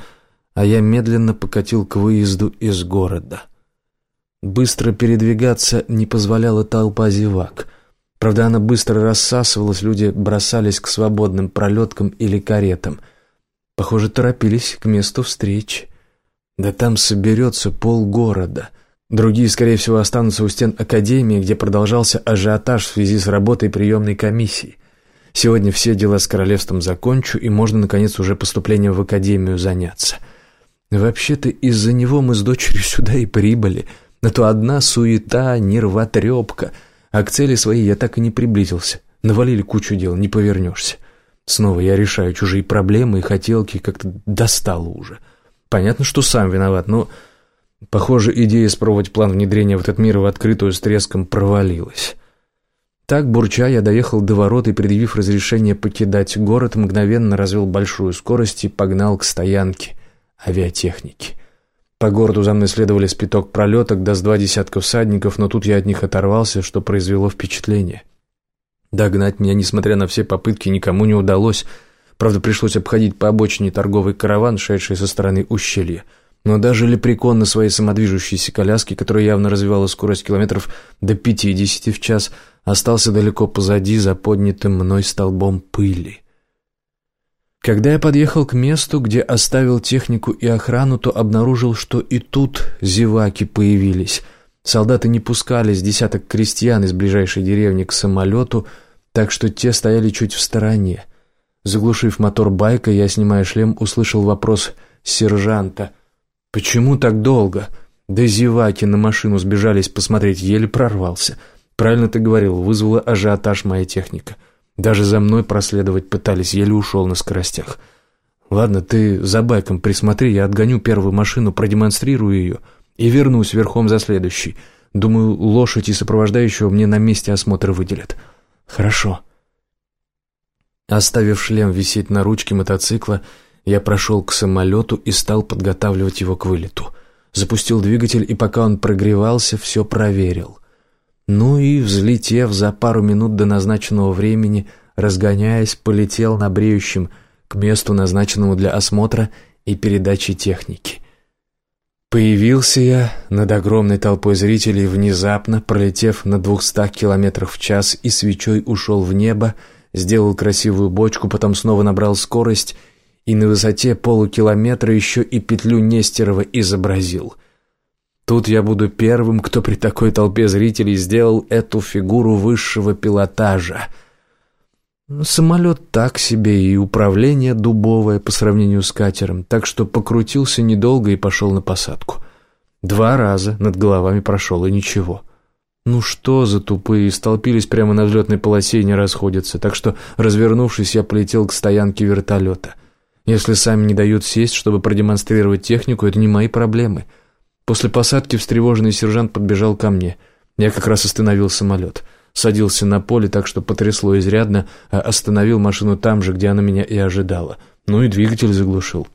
а я медленно покатил к выезду из города. Быстро передвигаться не позволяла толпа зевак. Правда, она быстро рассасывалась, люди бросались к свободным пролеткам или каретам. Похоже, торопились к месту встречи. Да там соберется полгорода — Другие, скорее всего, останутся у стен Академии, где продолжался ажиотаж в связи с работой приемной комиссии. Сегодня все дела с королевством закончу, и можно, наконец, уже поступлением в Академию заняться. Вообще-то из-за него мы с дочерью сюда и прибыли. На то одна суета, нервотрепка. А к цели своей я так и не приблизился. Навалили кучу дел, не повернешься. Снова я решаю чужие проблемы и хотелки, как-то достало уже. Понятно, что сам виноват, но... Похоже, идея спробовать план внедрения в этот мир в открытую с треском провалилась. Так, бурча, я доехал до ворот и, предъявив разрешение покидать город, мгновенно развел большую скорость и погнал к стоянке авиатехники. По городу за мной следовали спиток пролеток, да с два десятка всадников, но тут я от них оторвался, что произвело впечатление. Догнать меня, несмотря на все попытки, никому не удалось. Правда, пришлось обходить по обочине торговый караван, шедший со стороны ущелья — но даже лепрекон на своей самодвижущейся коляске, которая явно развивала скорость километров до 50 в час, остался далеко позади за поднятым мной столбом пыли. Когда я подъехал к месту, где оставил технику и охрану, то обнаружил, что и тут зеваки появились. Солдаты не пускали с десяток крестьян из ближайшей деревни к самолету, так что те стояли чуть в стороне. Заглушив мотор байка, я, снимая шлем, услышал вопрос сержанта — «Почему так долго?» Да зеваки на машину сбежались посмотреть, еле прорвался. Правильно ты говорил, вызвала ажиотаж моя техника. Даже за мной проследовать пытались, еле ушел на скоростях. Ладно, ты за байком присмотри, я отгоню первую машину, продемонстрирую ее и вернусь верхом за следующей. Думаю, лошадь и сопровождающего мне на месте осмотра выделят. Хорошо. Оставив шлем висеть на ручке мотоцикла, я прошел к самолету и стал подготавливать его к вылету. Запустил двигатель, и пока он прогревался, все проверил. Ну и, взлетев за пару минут до назначенного времени, разгоняясь, полетел на бреющем к месту, назначенному для осмотра и передачи техники. Появился я над огромной толпой зрителей внезапно, пролетев на двухстах километрах в час и свечой ушел в небо, сделал красивую бочку, потом снова набрал скорость — и на высоте полукилометра еще и петлю Нестерова изобразил. Тут я буду первым, кто при такой толпе зрителей сделал эту фигуру высшего пилотажа. Самолет так себе и управление дубовое по сравнению с катером, так что покрутился недолго и пошел на посадку. Два раза над головами прошел, и ничего. Ну что за тупые, столпились прямо на взлетной полосе и не расходятся, так что, развернувшись, я полетел к стоянке вертолета. Если сами не дают сесть, чтобы продемонстрировать технику, это не мои проблемы. После посадки встревоженный сержант подбежал ко мне. Я как раз остановил самолет. Садился на поле так, что потрясло изрядно, а остановил машину там же, где она меня и ожидала. Ну и двигатель заглушил.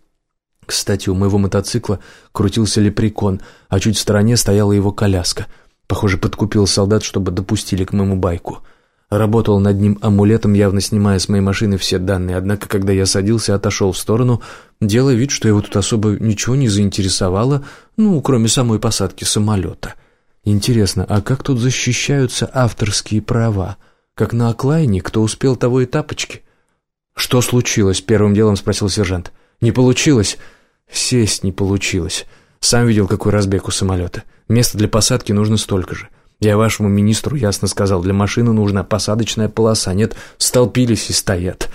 Кстати, у моего мотоцикла крутился лепрекон, а чуть в стороне стояла его коляска — Похоже, подкупил солдат, чтобы допустили к моему байку. Работал над ним амулетом, явно снимая с моей машины все данные, однако, когда я садился, отошел в сторону, делая вид, что его тут особо ничего не заинтересовало, ну, кроме самой посадки самолета. Интересно, а как тут защищаются авторские права? Как на оклайне, кто успел того и тапочки? «Что случилось?» — первым делом спросил сержант. «Не получилось?» «Сесть не получилось. Сам видел, какой разбег у самолета. Места для посадки нужно столько же. Я вашему министру ясно сказал, для машины нужна посадочная полоса. Нет, столпились и стоят.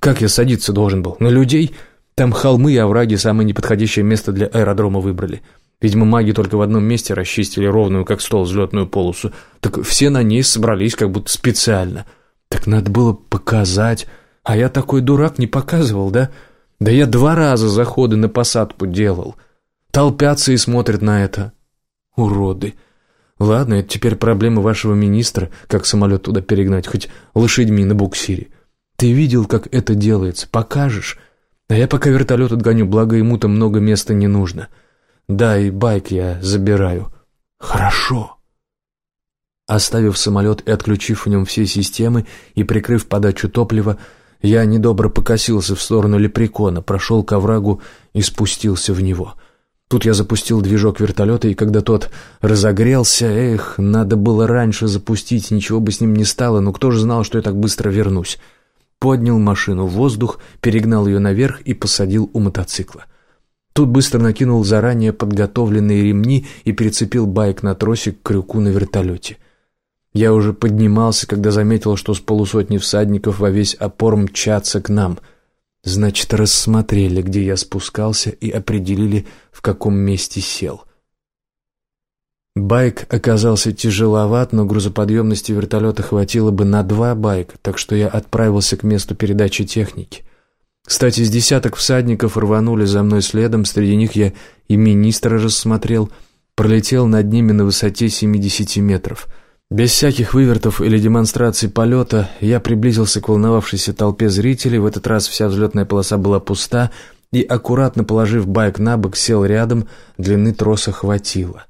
Как я садиться должен был? На людей? Там холмы и овраги самое неподходящее место для аэродрома выбрали. Видимо, маги только в одном месте расчистили ровную, как стол, взлетную полосу. Так все на ней собрались, как будто специально. Так надо было показать. А я такой дурак не показывал, да? Да я два раза заходы на посадку делал. Толпятся и смотрят на это. Уроды. Ладно, это теперь проблема вашего министра, как самолет туда перегнать, хоть лошадьми на буксире. Ты видел, как это делается? Покажешь? А я пока вертолет отгоню, благо ему-то много места не нужно. Да, и байк я забираю. Хорошо. Оставив самолет и отключив в нем все системы и прикрыв подачу топлива, я недобро покосился в сторону лепрекона, прошел к оврагу и спустился в него — Тут я запустил движок вертолета, и когда тот разогрелся, эх, надо было раньше запустить, ничего бы с ним не стало, но кто же знал, что я так быстро вернусь. Поднял машину в воздух, перегнал ее наверх и посадил у мотоцикла. Тут быстро накинул заранее подготовленные ремни и перецепил байк на тросик к крюку на вертолете. Я уже поднимался, когда заметил, что с полусотни всадников во весь опор мчатся к нам — Значит, рассмотрели, где я спускался, и определили, в каком месте сел. Байк оказался тяжеловат, но грузоподъемности вертолета хватило бы на два байка, так что я отправился к месту передачи техники. Кстати, с десяток всадников рванули за мной следом, среди них я и министра рассмотрел, пролетел над ними на высоте 70 метров — без всяких вывертов или демонстраций полета я приблизился к волновавшейся толпе зрителей, в этот раз вся взлетная полоса была пуста, и, аккуратно положив байк на бок, сел рядом, длины троса хватило.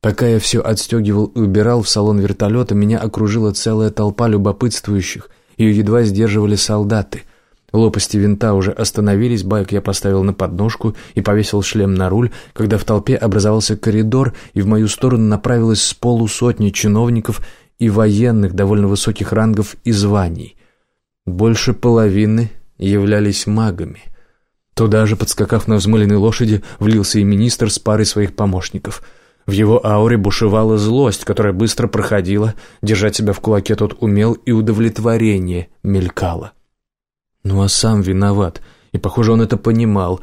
Пока я все отстегивал и убирал в салон вертолета, меня окружила целая толпа любопытствующих, ее едва сдерживали солдаты — Лопасти винта уже остановились, байк я поставил на подножку и повесил шлем на руль, когда в толпе образовался коридор, и в мою сторону направилось с полусотни чиновников и военных довольно высоких рангов и званий. Больше половины являлись магами. Туда же, подскакав на взмыленной лошади, влился и министр с парой своих помощников. В его ауре бушевала злость, которая быстро проходила, держать себя в кулаке тот умел, и удовлетворение мелькало. Ну а сам виноват, и, похоже, он это понимал.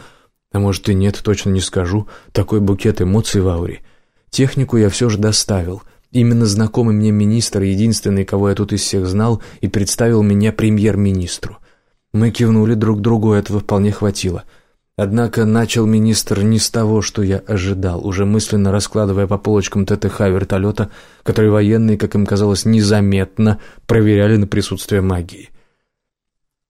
А может и нет, точно не скажу. Такой букет эмоций в ауре. Технику я все же доставил. Именно знакомый мне министр, единственный, кого я тут из всех знал, и представил меня премьер-министру. Мы кивнули друг другу, этого вполне хватило. Однако начал министр не с того, что я ожидал, уже мысленно раскладывая по полочкам ТТХ вертолета, который военные, как им казалось, незаметно проверяли на присутствие магии.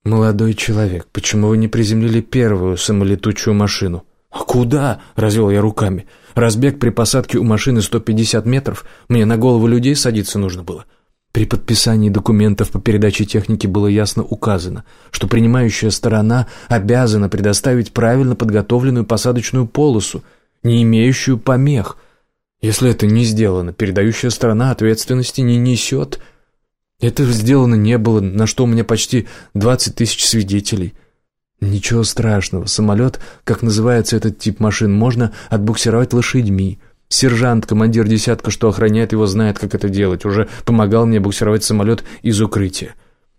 «Молодой человек, почему вы не приземлили первую самолетучую машину?» «А куда?» — развел я руками. «Разбег при посадке у машины 150 метров. Мне на голову людей садиться нужно было». При подписании документов по передаче техники было ясно указано, что принимающая сторона обязана предоставить правильно подготовленную посадочную полосу, не имеющую помех. Если это не сделано, передающая сторона ответственности не несет – это сделано не было, на что у меня почти 20 тысяч свидетелей. Ничего страшного, самолет, как называется этот тип машин, можно отбуксировать лошадьми. Сержант, командир десятка, что охраняет его, знает, как это делать, уже помогал мне буксировать самолет из укрытия.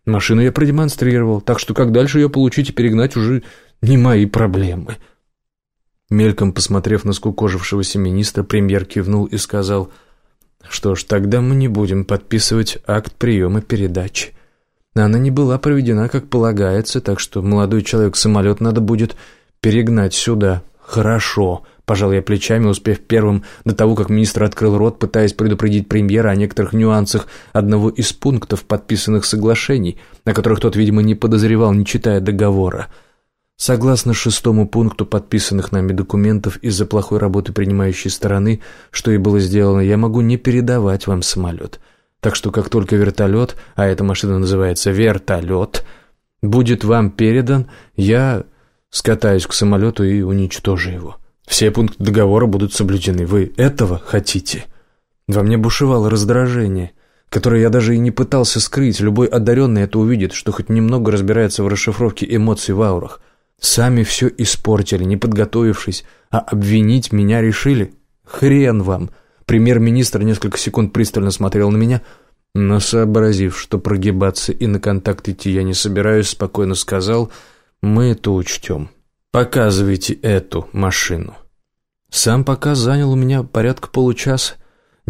Машину я продемонстрировал, так что как дальше ее получить и перегнать уже не мои проблемы. Мельком посмотрев на скукожившегося министра, премьер кивнул и сказал, «Что ж, тогда мы не будем подписывать акт приема передачи. Она не была проведена, как полагается, так что молодой человек самолет надо будет перегнать сюда. Хорошо». Пожал я плечами, успев первым до того, как министр открыл рот, пытаясь предупредить премьера о некоторых нюансах одного из пунктов подписанных соглашений, о которых тот, видимо, не подозревал, не читая договора. Согласно шестому пункту подписанных нами документов из-за плохой работы принимающей стороны, что и было сделано, я могу не передавать вам самолет. Так что как только вертолет, а эта машина называется вертолет, будет вам передан, я скатаюсь к самолету и уничтожу его. Все пункты договора будут соблюдены. Вы этого хотите? Во мне бушевало раздражение, которое я даже и не пытался скрыть. Любой одаренный это увидит, что хоть немного разбирается в расшифровке эмоций в аурах. Сами все испортили, не подготовившись, а обвинить меня решили. Хрен вам. Премьер-министр несколько секунд пристально смотрел на меня, но, сообразив, что прогибаться и на контакт идти я не собираюсь, спокойно сказал, «Мы это учтем. Показывайте эту машину». Сам показ занял у меня порядка получаса.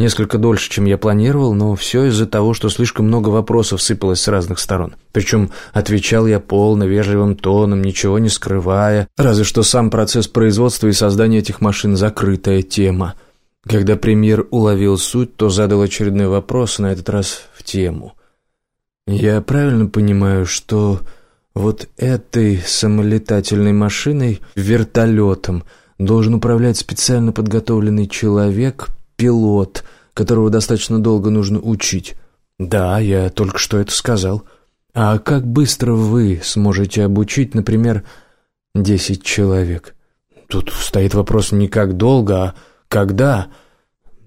Несколько дольше, чем я планировал, но все из-за того, что слишком много вопросов сыпалось с разных сторон. Причем отвечал я полно вежливым тоном, ничего не скрывая, разве что сам процесс производства и создания этих машин – закрытая тема. Когда премьер уловил суть, то задал очередной вопрос, на этот раз в тему. «Я правильно понимаю, что вот этой самолетательной машиной, вертолетом, должен управлять специально подготовленный человек, пилот, которого достаточно долго нужно учить. Да, я только что это сказал. А как быстро вы сможете обучить, например, десять человек? Тут стоит вопрос не как долго, а когда.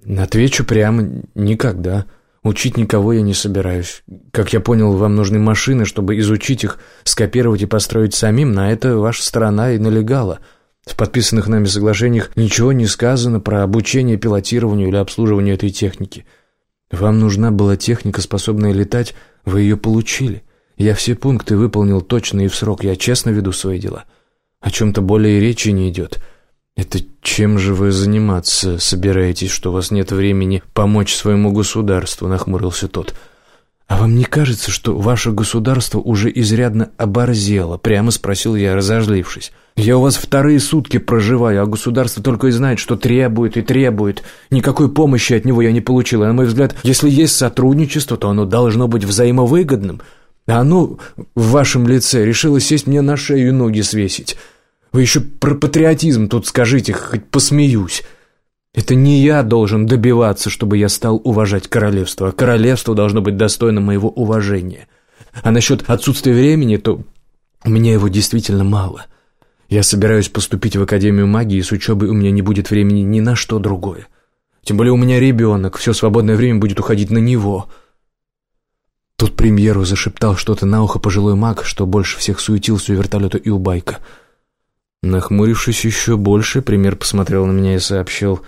Отвечу прямо никогда. Учить никого я не собираюсь. Как я понял, вам нужны машины, чтобы изучить их, скопировать и построить самим. На это ваша сторона и налегала. В подписанных нами соглашениях ничего не сказано про обучение пилотированию или обслуживанию этой техники. Вам нужна была техника, способная летать, вы ее получили. Я все пункты выполнил точно и в срок, я честно веду свои дела. О чем-то более речи не идет. Это чем же вы заниматься собираетесь, что у вас нет времени помочь своему государству, нахмурился тот. «А вам не кажется, что ваше государство уже изрядно оборзело?» Прямо спросил я, разожлившись. Я у вас вторые сутки проживаю, а государство только и знает, что требует и требует. Никакой помощи от него я не получил. И, на мой взгляд, если есть сотрудничество, то оно должно быть взаимовыгодным. А оно в вашем лице решило сесть мне на шею и ноги свесить. Вы еще про патриотизм тут скажите, хоть посмеюсь. Это не я должен добиваться, чтобы я стал уважать королевство, а королевство должно быть достойно моего уважения. А насчет отсутствия времени, то у меня его действительно мало. Я собираюсь поступить в Академию магии, и с учебой у меня не будет времени ни на что другое. Тем более у меня ребенок, все свободное время будет уходить на него. Тут премьеру зашептал что-то на ухо пожилой маг, что больше всех суетился у вертолета и у байка. Нахмурившись еще больше, премьер посмотрел на меня и сообщил...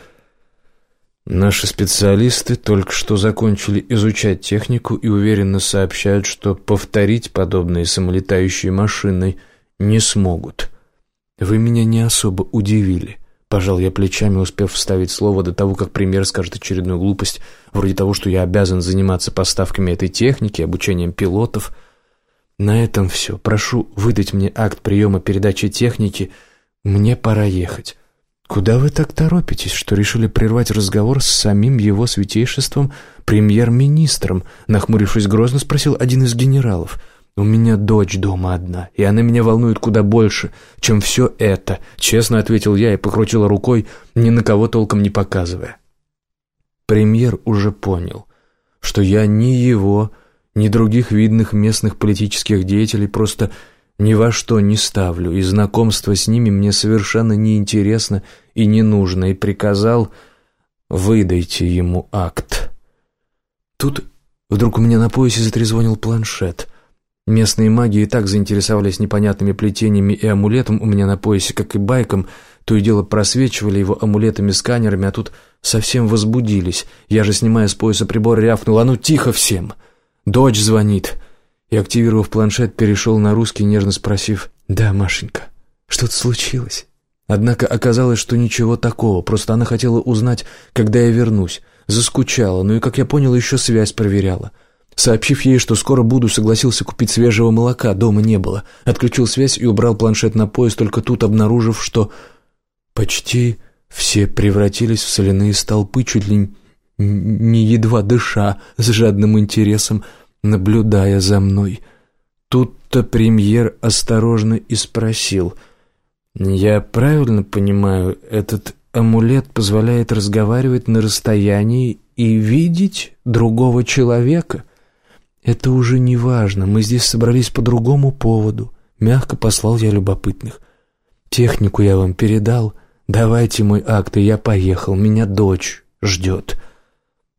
Наши специалисты только что закончили изучать технику и уверенно сообщают, что повторить подобные самолетающие машины не смогут. «Вы меня не особо удивили», — пожал я плечами, успев вставить слово до того, как премьер скажет очередную глупость, вроде того, что я обязан заниматься поставками этой техники, обучением пилотов. «На этом все. Прошу выдать мне акт приема передачи техники. Мне пора ехать». «Куда вы так торопитесь, что решили прервать разговор с самим его святейшеством, премьер-министром?» Нахмурившись грозно, спросил один из генералов — у меня дочь дома одна, и она меня волнует куда больше, чем все это», — честно ответил я и покрутила рукой, ни на кого толком не показывая. Премьер уже понял, что я ни его, ни других видных местных политических деятелей просто ни во что не ставлю, и знакомство с ними мне совершенно неинтересно и не нужно, и приказал «выдайте ему акт». Тут вдруг у меня на поясе затрезвонил планшет — Местные маги и так заинтересовались непонятными плетениями и амулетом у меня на поясе, как и байком, то и дело просвечивали его амулетами-сканерами, а тут совсем возбудились. Я же, снимая с пояса прибор, рявкнул, а ну тихо всем! Дочь звонит. И, активировав планшет, перешел на русский, нежно спросив, «Да, Машенька, что-то случилось?» Однако оказалось, что ничего такого, просто она хотела узнать, когда я вернусь. Заскучала, ну и, как я понял, еще связь проверяла. Сообщив ей, что скоро буду, согласился купить свежего молока, дома не было. Отключил связь и убрал планшет на пояс, только тут обнаружив, что почти все превратились в соляные столпы, чуть ли не едва дыша, с жадным интересом, наблюдая за мной. Тут-то премьер осторожно и спросил. «Я правильно понимаю, этот амулет позволяет разговаривать на расстоянии и видеть другого человека?» «Это уже не важно, мы здесь собрались по другому поводу», — мягко послал я любопытных. «Технику я вам передал. Давайте мой акт, и я поехал. Меня дочь ждет».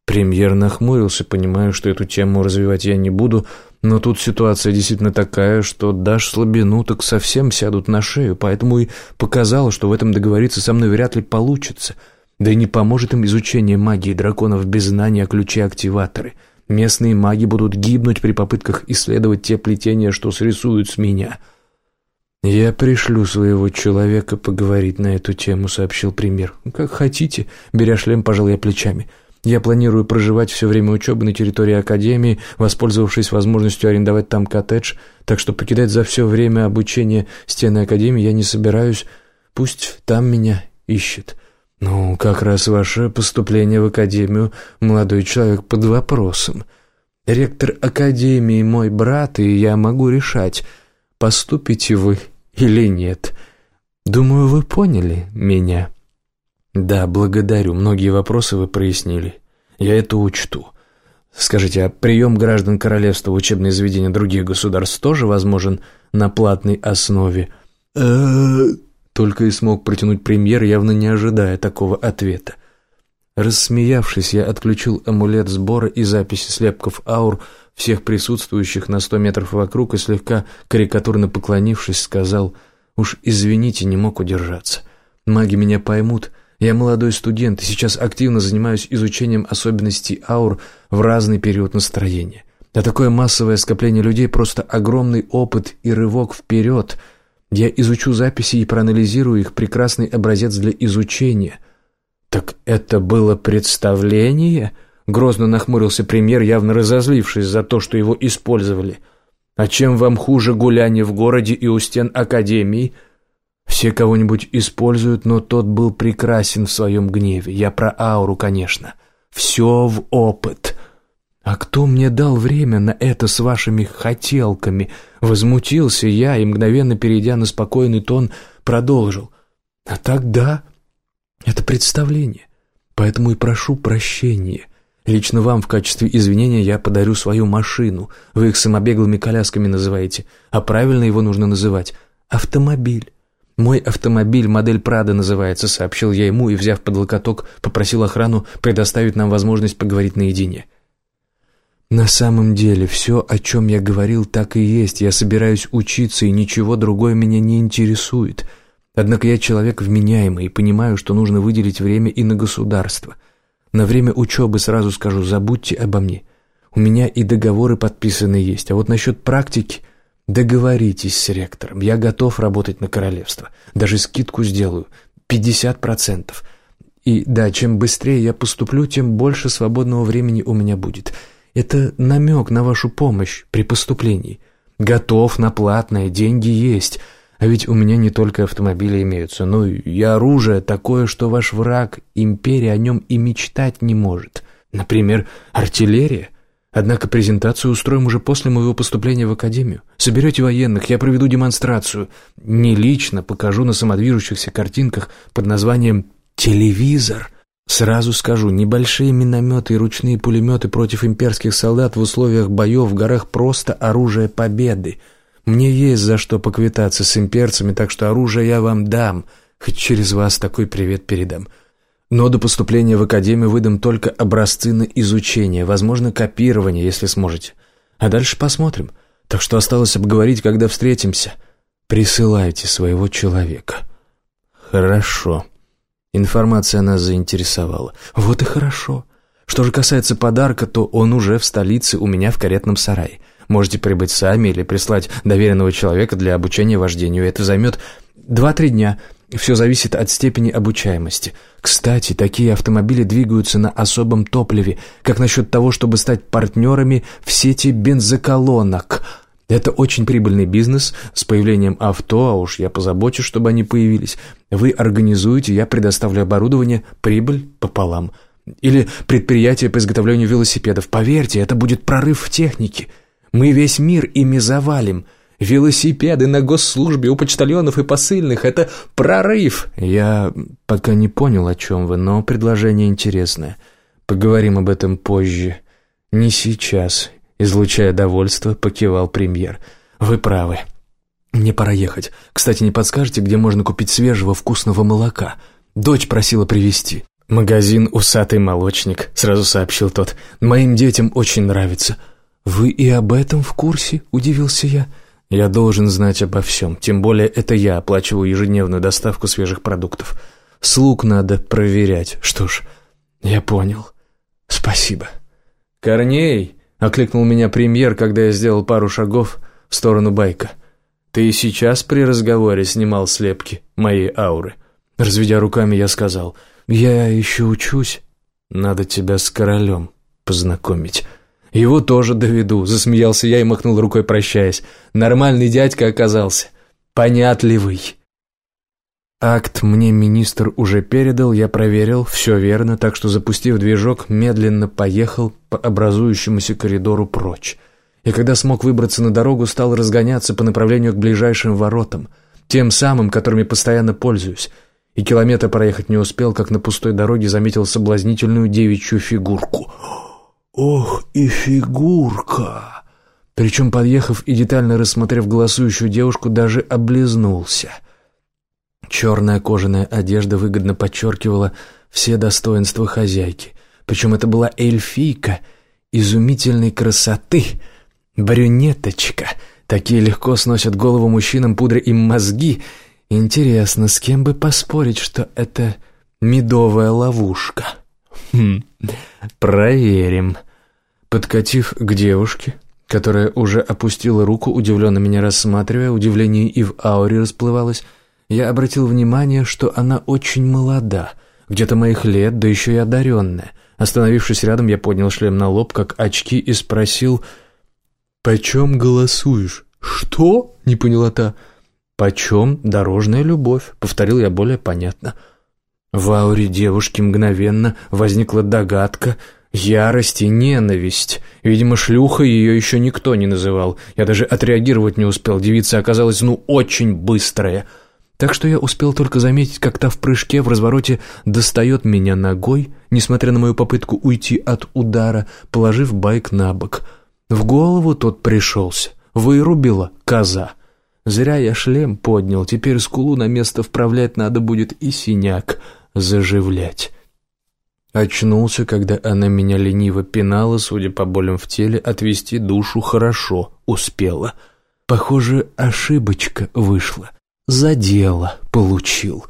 Премьер нахмурился, понимая, что эту тему развивать я не буду, но тут ситуация действительно такая, что дашь слабину, так совсем сядут на шею, поэтому и показал, что в этом договориться со мной вряд ли получится. Да и не поможет им изучение магии драконов без знания о ключе-активаторы — Местные маги будут гибнуть при попытках исследовать те плетения, что срисуют с меня. «Я пришлю своего человека поговорить на эту тему», — сообщил премьер. «Как хотите», — беря шлем, пожал я плечами. «Я планирую проживать все время учебы на территории Академии, воспользовавшись возможностью арендовать там коттедж, так что покидать за все время обучения стены Академии я не собираюсь. Пусть там меня ищет». «Ну, как раз ваше поступление в академию, молодой человек, под вопросом. Ректор академии мой брат, и я могу решать, поступите вы или нет. Думаю, вы поняли меня». «Да, благодарю. Многие вопросы вы прояснили. Я это учту. Скажите, а прием граждан королевства в учебные заведения других государств тоже возможен на платной основе?» Только и смог протянуть премьер, явно не ожидая такого ответа. Рассмеявшись, я отключил амулет сбора и записи слепков аур всех присутствующих на сто метров вокруг и слегка карикатурно поклонившись, сказал «Уж извините, не мог удержаться. Маги меня поймут. Я молодой студент и сейчас активно занимаюсь изучением особенностей аур в разный период настроения. А такое массовое скопление людей – просто огромный опыт и рывок вперед – я изучу записи и проанализирую их, прекрасный образец для изучения. Так это было представление? Грозно нахмурился премьер, явно разозлившись за то, что его использовали. А чем вам хуже гуляние в городе и у стен академии? Все кого-нибудь используют, но тот был прекрасен в своем гневе. Я про ауру, конечно. Все в опыт. «А кто мне дал время на это с вашими хотелками?» Возмутился я и, мгновенно перейдя на спокойный тон, продолжил. «А тогда это представление, поэтому и прошу прощения. Лично вам в качестве извинения я подарю свою машину. Вы их самобеглыми колясками называете, а правильно его нужно называть автомобиль». «Мой автомобиль, модель Прада называется», — сообщил я ему и, взяв под локоток, попросил охрану предоставить нам возможность поговорить наедине. На самом деле, все, о чем я говорил, так и есть. Я собираюсь учиться, и ничего другое меня не интересует. Однако я человек вменяемый и понимаю, что нужно выделить время и на государство. На время учебы сразу скажу, забудьте обо мне. У меня и договоры подписаны есть, а вот насчет практики договоритесь с ректором. Я готов работать на королевство. Даже скидку сделаю. 50%. И да, чем быстрее я поступлю, тем больше свободного времени у меня будет. Это намек на вашу помощь при поступлении. Готов на платное, деньги есть. А ведь у меня не только автомобили имеются, но и оружие такое, что ваш враг, империя, о нем и мечтать не может. Например, артиллерия. Однако презентацию устроим уже после моего поступления в академию. Соберете военных, я проведу демонстрацию. Не лично покажу на самодвижущихся картинках под названием «телевизор». Сразу скажу, небольшие минометы и ручные пулеметы против имперских солдат в условиях боев в горах просто оружие победы. Мне есть за что поквитаться с имперцами, так что оружие я вам дам, хоть через вас такой привет передам. Но до поступления в академию выдам только образцы на изучение, возможно, копирование, если сможете. А дальше посмотрим. Так что осталось обговорить, когда встретимся. Присылайте своего человека. Хорошо. Информация нас заинтересовала. Вот и хорошо. Что же касается подарка, то он уже в столице у меня в каретном сарае. Можете прибыть сами или прислать доверенного человека для обучения вождению. Это займет два-три дня. Все зависит от степени обучаемости. Кстати, такие автомобили двигаются на особом топливе. Как насчет того, чтобы стать партнерами в сети бензоколонок? Это очень прибыльный бизнес. С появлением авто, а уж я позабочусь, чтобы они появились. Вы организуете, я предоставлю оборудование, прибыль пополам. Или предприятие по изготовлению велосипедов. Поверьте, это будет прорыв в технике. Мы весь мир ими завалим. Велосипеды на госслужбе у почтальонов и посыльных — это прорыв!» «Я пока не понял, о чем вы, но предложение интересное. Поговорим об этом позже. Не сейчас», — излучая довольство, покивал премьер. «Вы правы. Мне пора ехать. Кстати, не подскажете, где можно купить свежего вкусного молока? Дочь просила привезти». «Магазин «Усатый молочник», — сразу сообщил тот. «Моим детям очень нравится». «Вы и об этом в курсе?» — удивился я. Я должен знать обо всем, тем более это я оплачиваю ежедневную доставку свежих продуктов. Слуг надо проверять. Что ж, я понял. Спасибо. «Корней!» — окликнул меня премьер, когда я сделал пару шагов в сторону байка. «Ты и сейчас при разговоре снимал слепки моей ауры?» Разведя руками, я сказал, «Я еще учусь. Надо тебя с королем познакомить». «Его тоже доведу», — засмеялся я и махнул рукой, прощаясь. «Нормальный дядька оказался. Понятливый». Акт мне министр уже передал, я проверил, все верно, так что, запустив движок, медленно поехал по образующемуся коридору прочь. И когда смог выбраться на дорогу, стал разгоняться по направлению к ближайшим воротам, тем самым, которыми постоянно пользуюсь. И километра проехать не успел, как на пустой дороге заметил соблазнительную девичью фигурку — «Ох и фигурка!» Причем, подъехав и детально рассмотрев голосующую девушку, даже облизнулся. Черная кожаная одежда выгодно подчеркивала все достоинства хозяйки. Причем это была эльфийка изумительной красоты, брюнеточка. Такие легко сносят голову мужчинам, пудря им мозги. Интересно, с кем бы поспорить, что это медовая ловушка? Хм, проверим. Подкатив к девушке, которая уже опустила руку, удивленно меня рассматривая, удивление и в ауре расплывалось, я обратил внимание, что она очень молода, где-то моих лет, да еще и одаренная. Остановившись рядом, я поднял шлем на лоб, как очки, и спросил, «Почем голосуешь?» «Что?» — не поняла та. «Почем дорожная любовь?» — повторил я более понятно. В ауре девушки мгновенно возникла догадка — Ярость и ненависть. Видимо, шлюха ее еще никто не называл. Я даже отреагировать не успел. Девица оказалась, ну, очень быстрая. Так что я успел только заметить, как та в прыжке в развороте достает меня ногой, несмотря на мою попытку уйти от удара, положив байк на бок. В голову тот пришелся. Вырубила коза. Зря я шлем поднял. Теперь скулу на место вправлять надо будет и синяк заживлять. Очнулся, когда она меня лениво пинала, судя по болям в теле, отвести душу хорошо успела. Похоже, ошибочка вышла. Задела получил.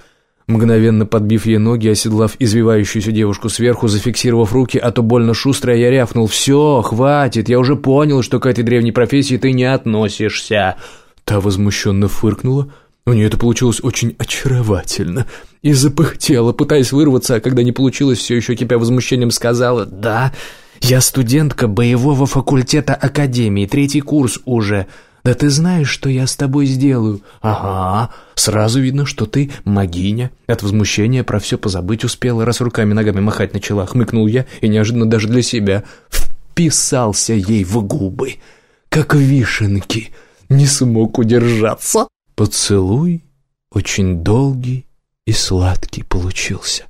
Мгновенно подбив ей ноги, оседлав извивающуюся девушку сверху, зафиксировав руки, а то больно шустро я рявкнул. «Все, хватит, я уже понял, что к этой древней профессии ты не относишься». Та возмущенно фыркнула, у нее это получилось очень очаровательно. И запыхтела, пытаясь вырваться, а когда не получилось, все еще кипя возмущением сказала «Да, я студентка боевого факультета Академии, третий курс уже. Да ты знаешь, что я с тобой сделаю?» «Ага, сразу видно, что ты магиня». От возмущения про все позабыть успела, раз руками-ногами махать начала. Хмыкнул я и неожиданно даже для себя вписался ей в губы, как вишенки. Не смог удержаться. Поцелуй очень долгий и сладкий получился.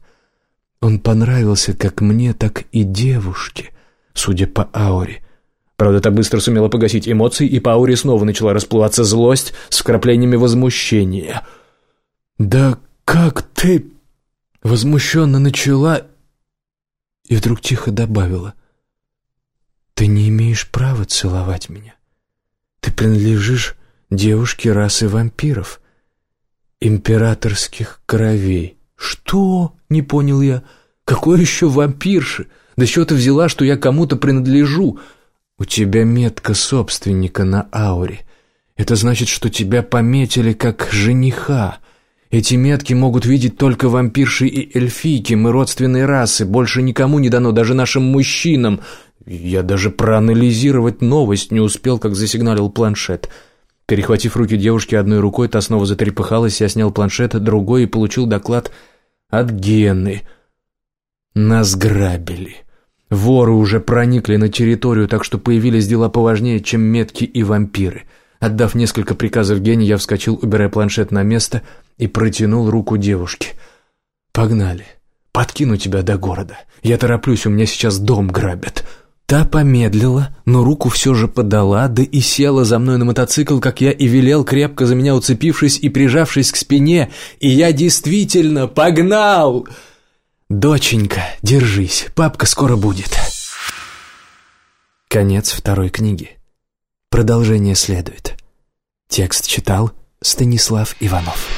Он понравился как мне, так и девушке, судя по ауре. Правда, та быстро сумела погасить эмоции, и по ауре снова начала расплываться злость с вкраплениями возмущения. «Да как ты...» Возмущенно начала и вдруг тихо добавила. «Ты не имеешь права целовать меня. Ты принадлежишь девушки расы вампиров, императорских кровей. Что? Не понял я. Какой еще вампирши? Да что ты взяла, что я кому-то принадлежу? У тебя метка собственника на ауре. Это значит, что тебя пометили как жениха. Эти метки могут видеть только вампирши и эльфийки, мы родственные расы, больше никому не дано, даже нашим мужчинам. Я даже проанализировать новость не успел, как засигналил планшет. Перехватив руки девушки одной рукой, та снова затрепыхалась, я снял планшет другой и получил доклад от Гены. Нас грабили. Воры уже проникли на территорию, так что появились дела поважнее, чем метки и вампиры. Отдав несколько приказов Гене, я вскочил, убирая планшет на место, и протянул руку девушке. «Погнали. Подкину тебя до города. Я тороплюсь, у меня сейчас дом грабят». Та помедлила, но руку все же подала, да и села за мной на мотоцикл, как я и велел, крепко за меня уцепившись и прижавшись к спине, и я действительно погнал! «Доченька, держись, папка скоро будет». Конец второй книги. Продолжение следует. Текст читал Станислав Иванов.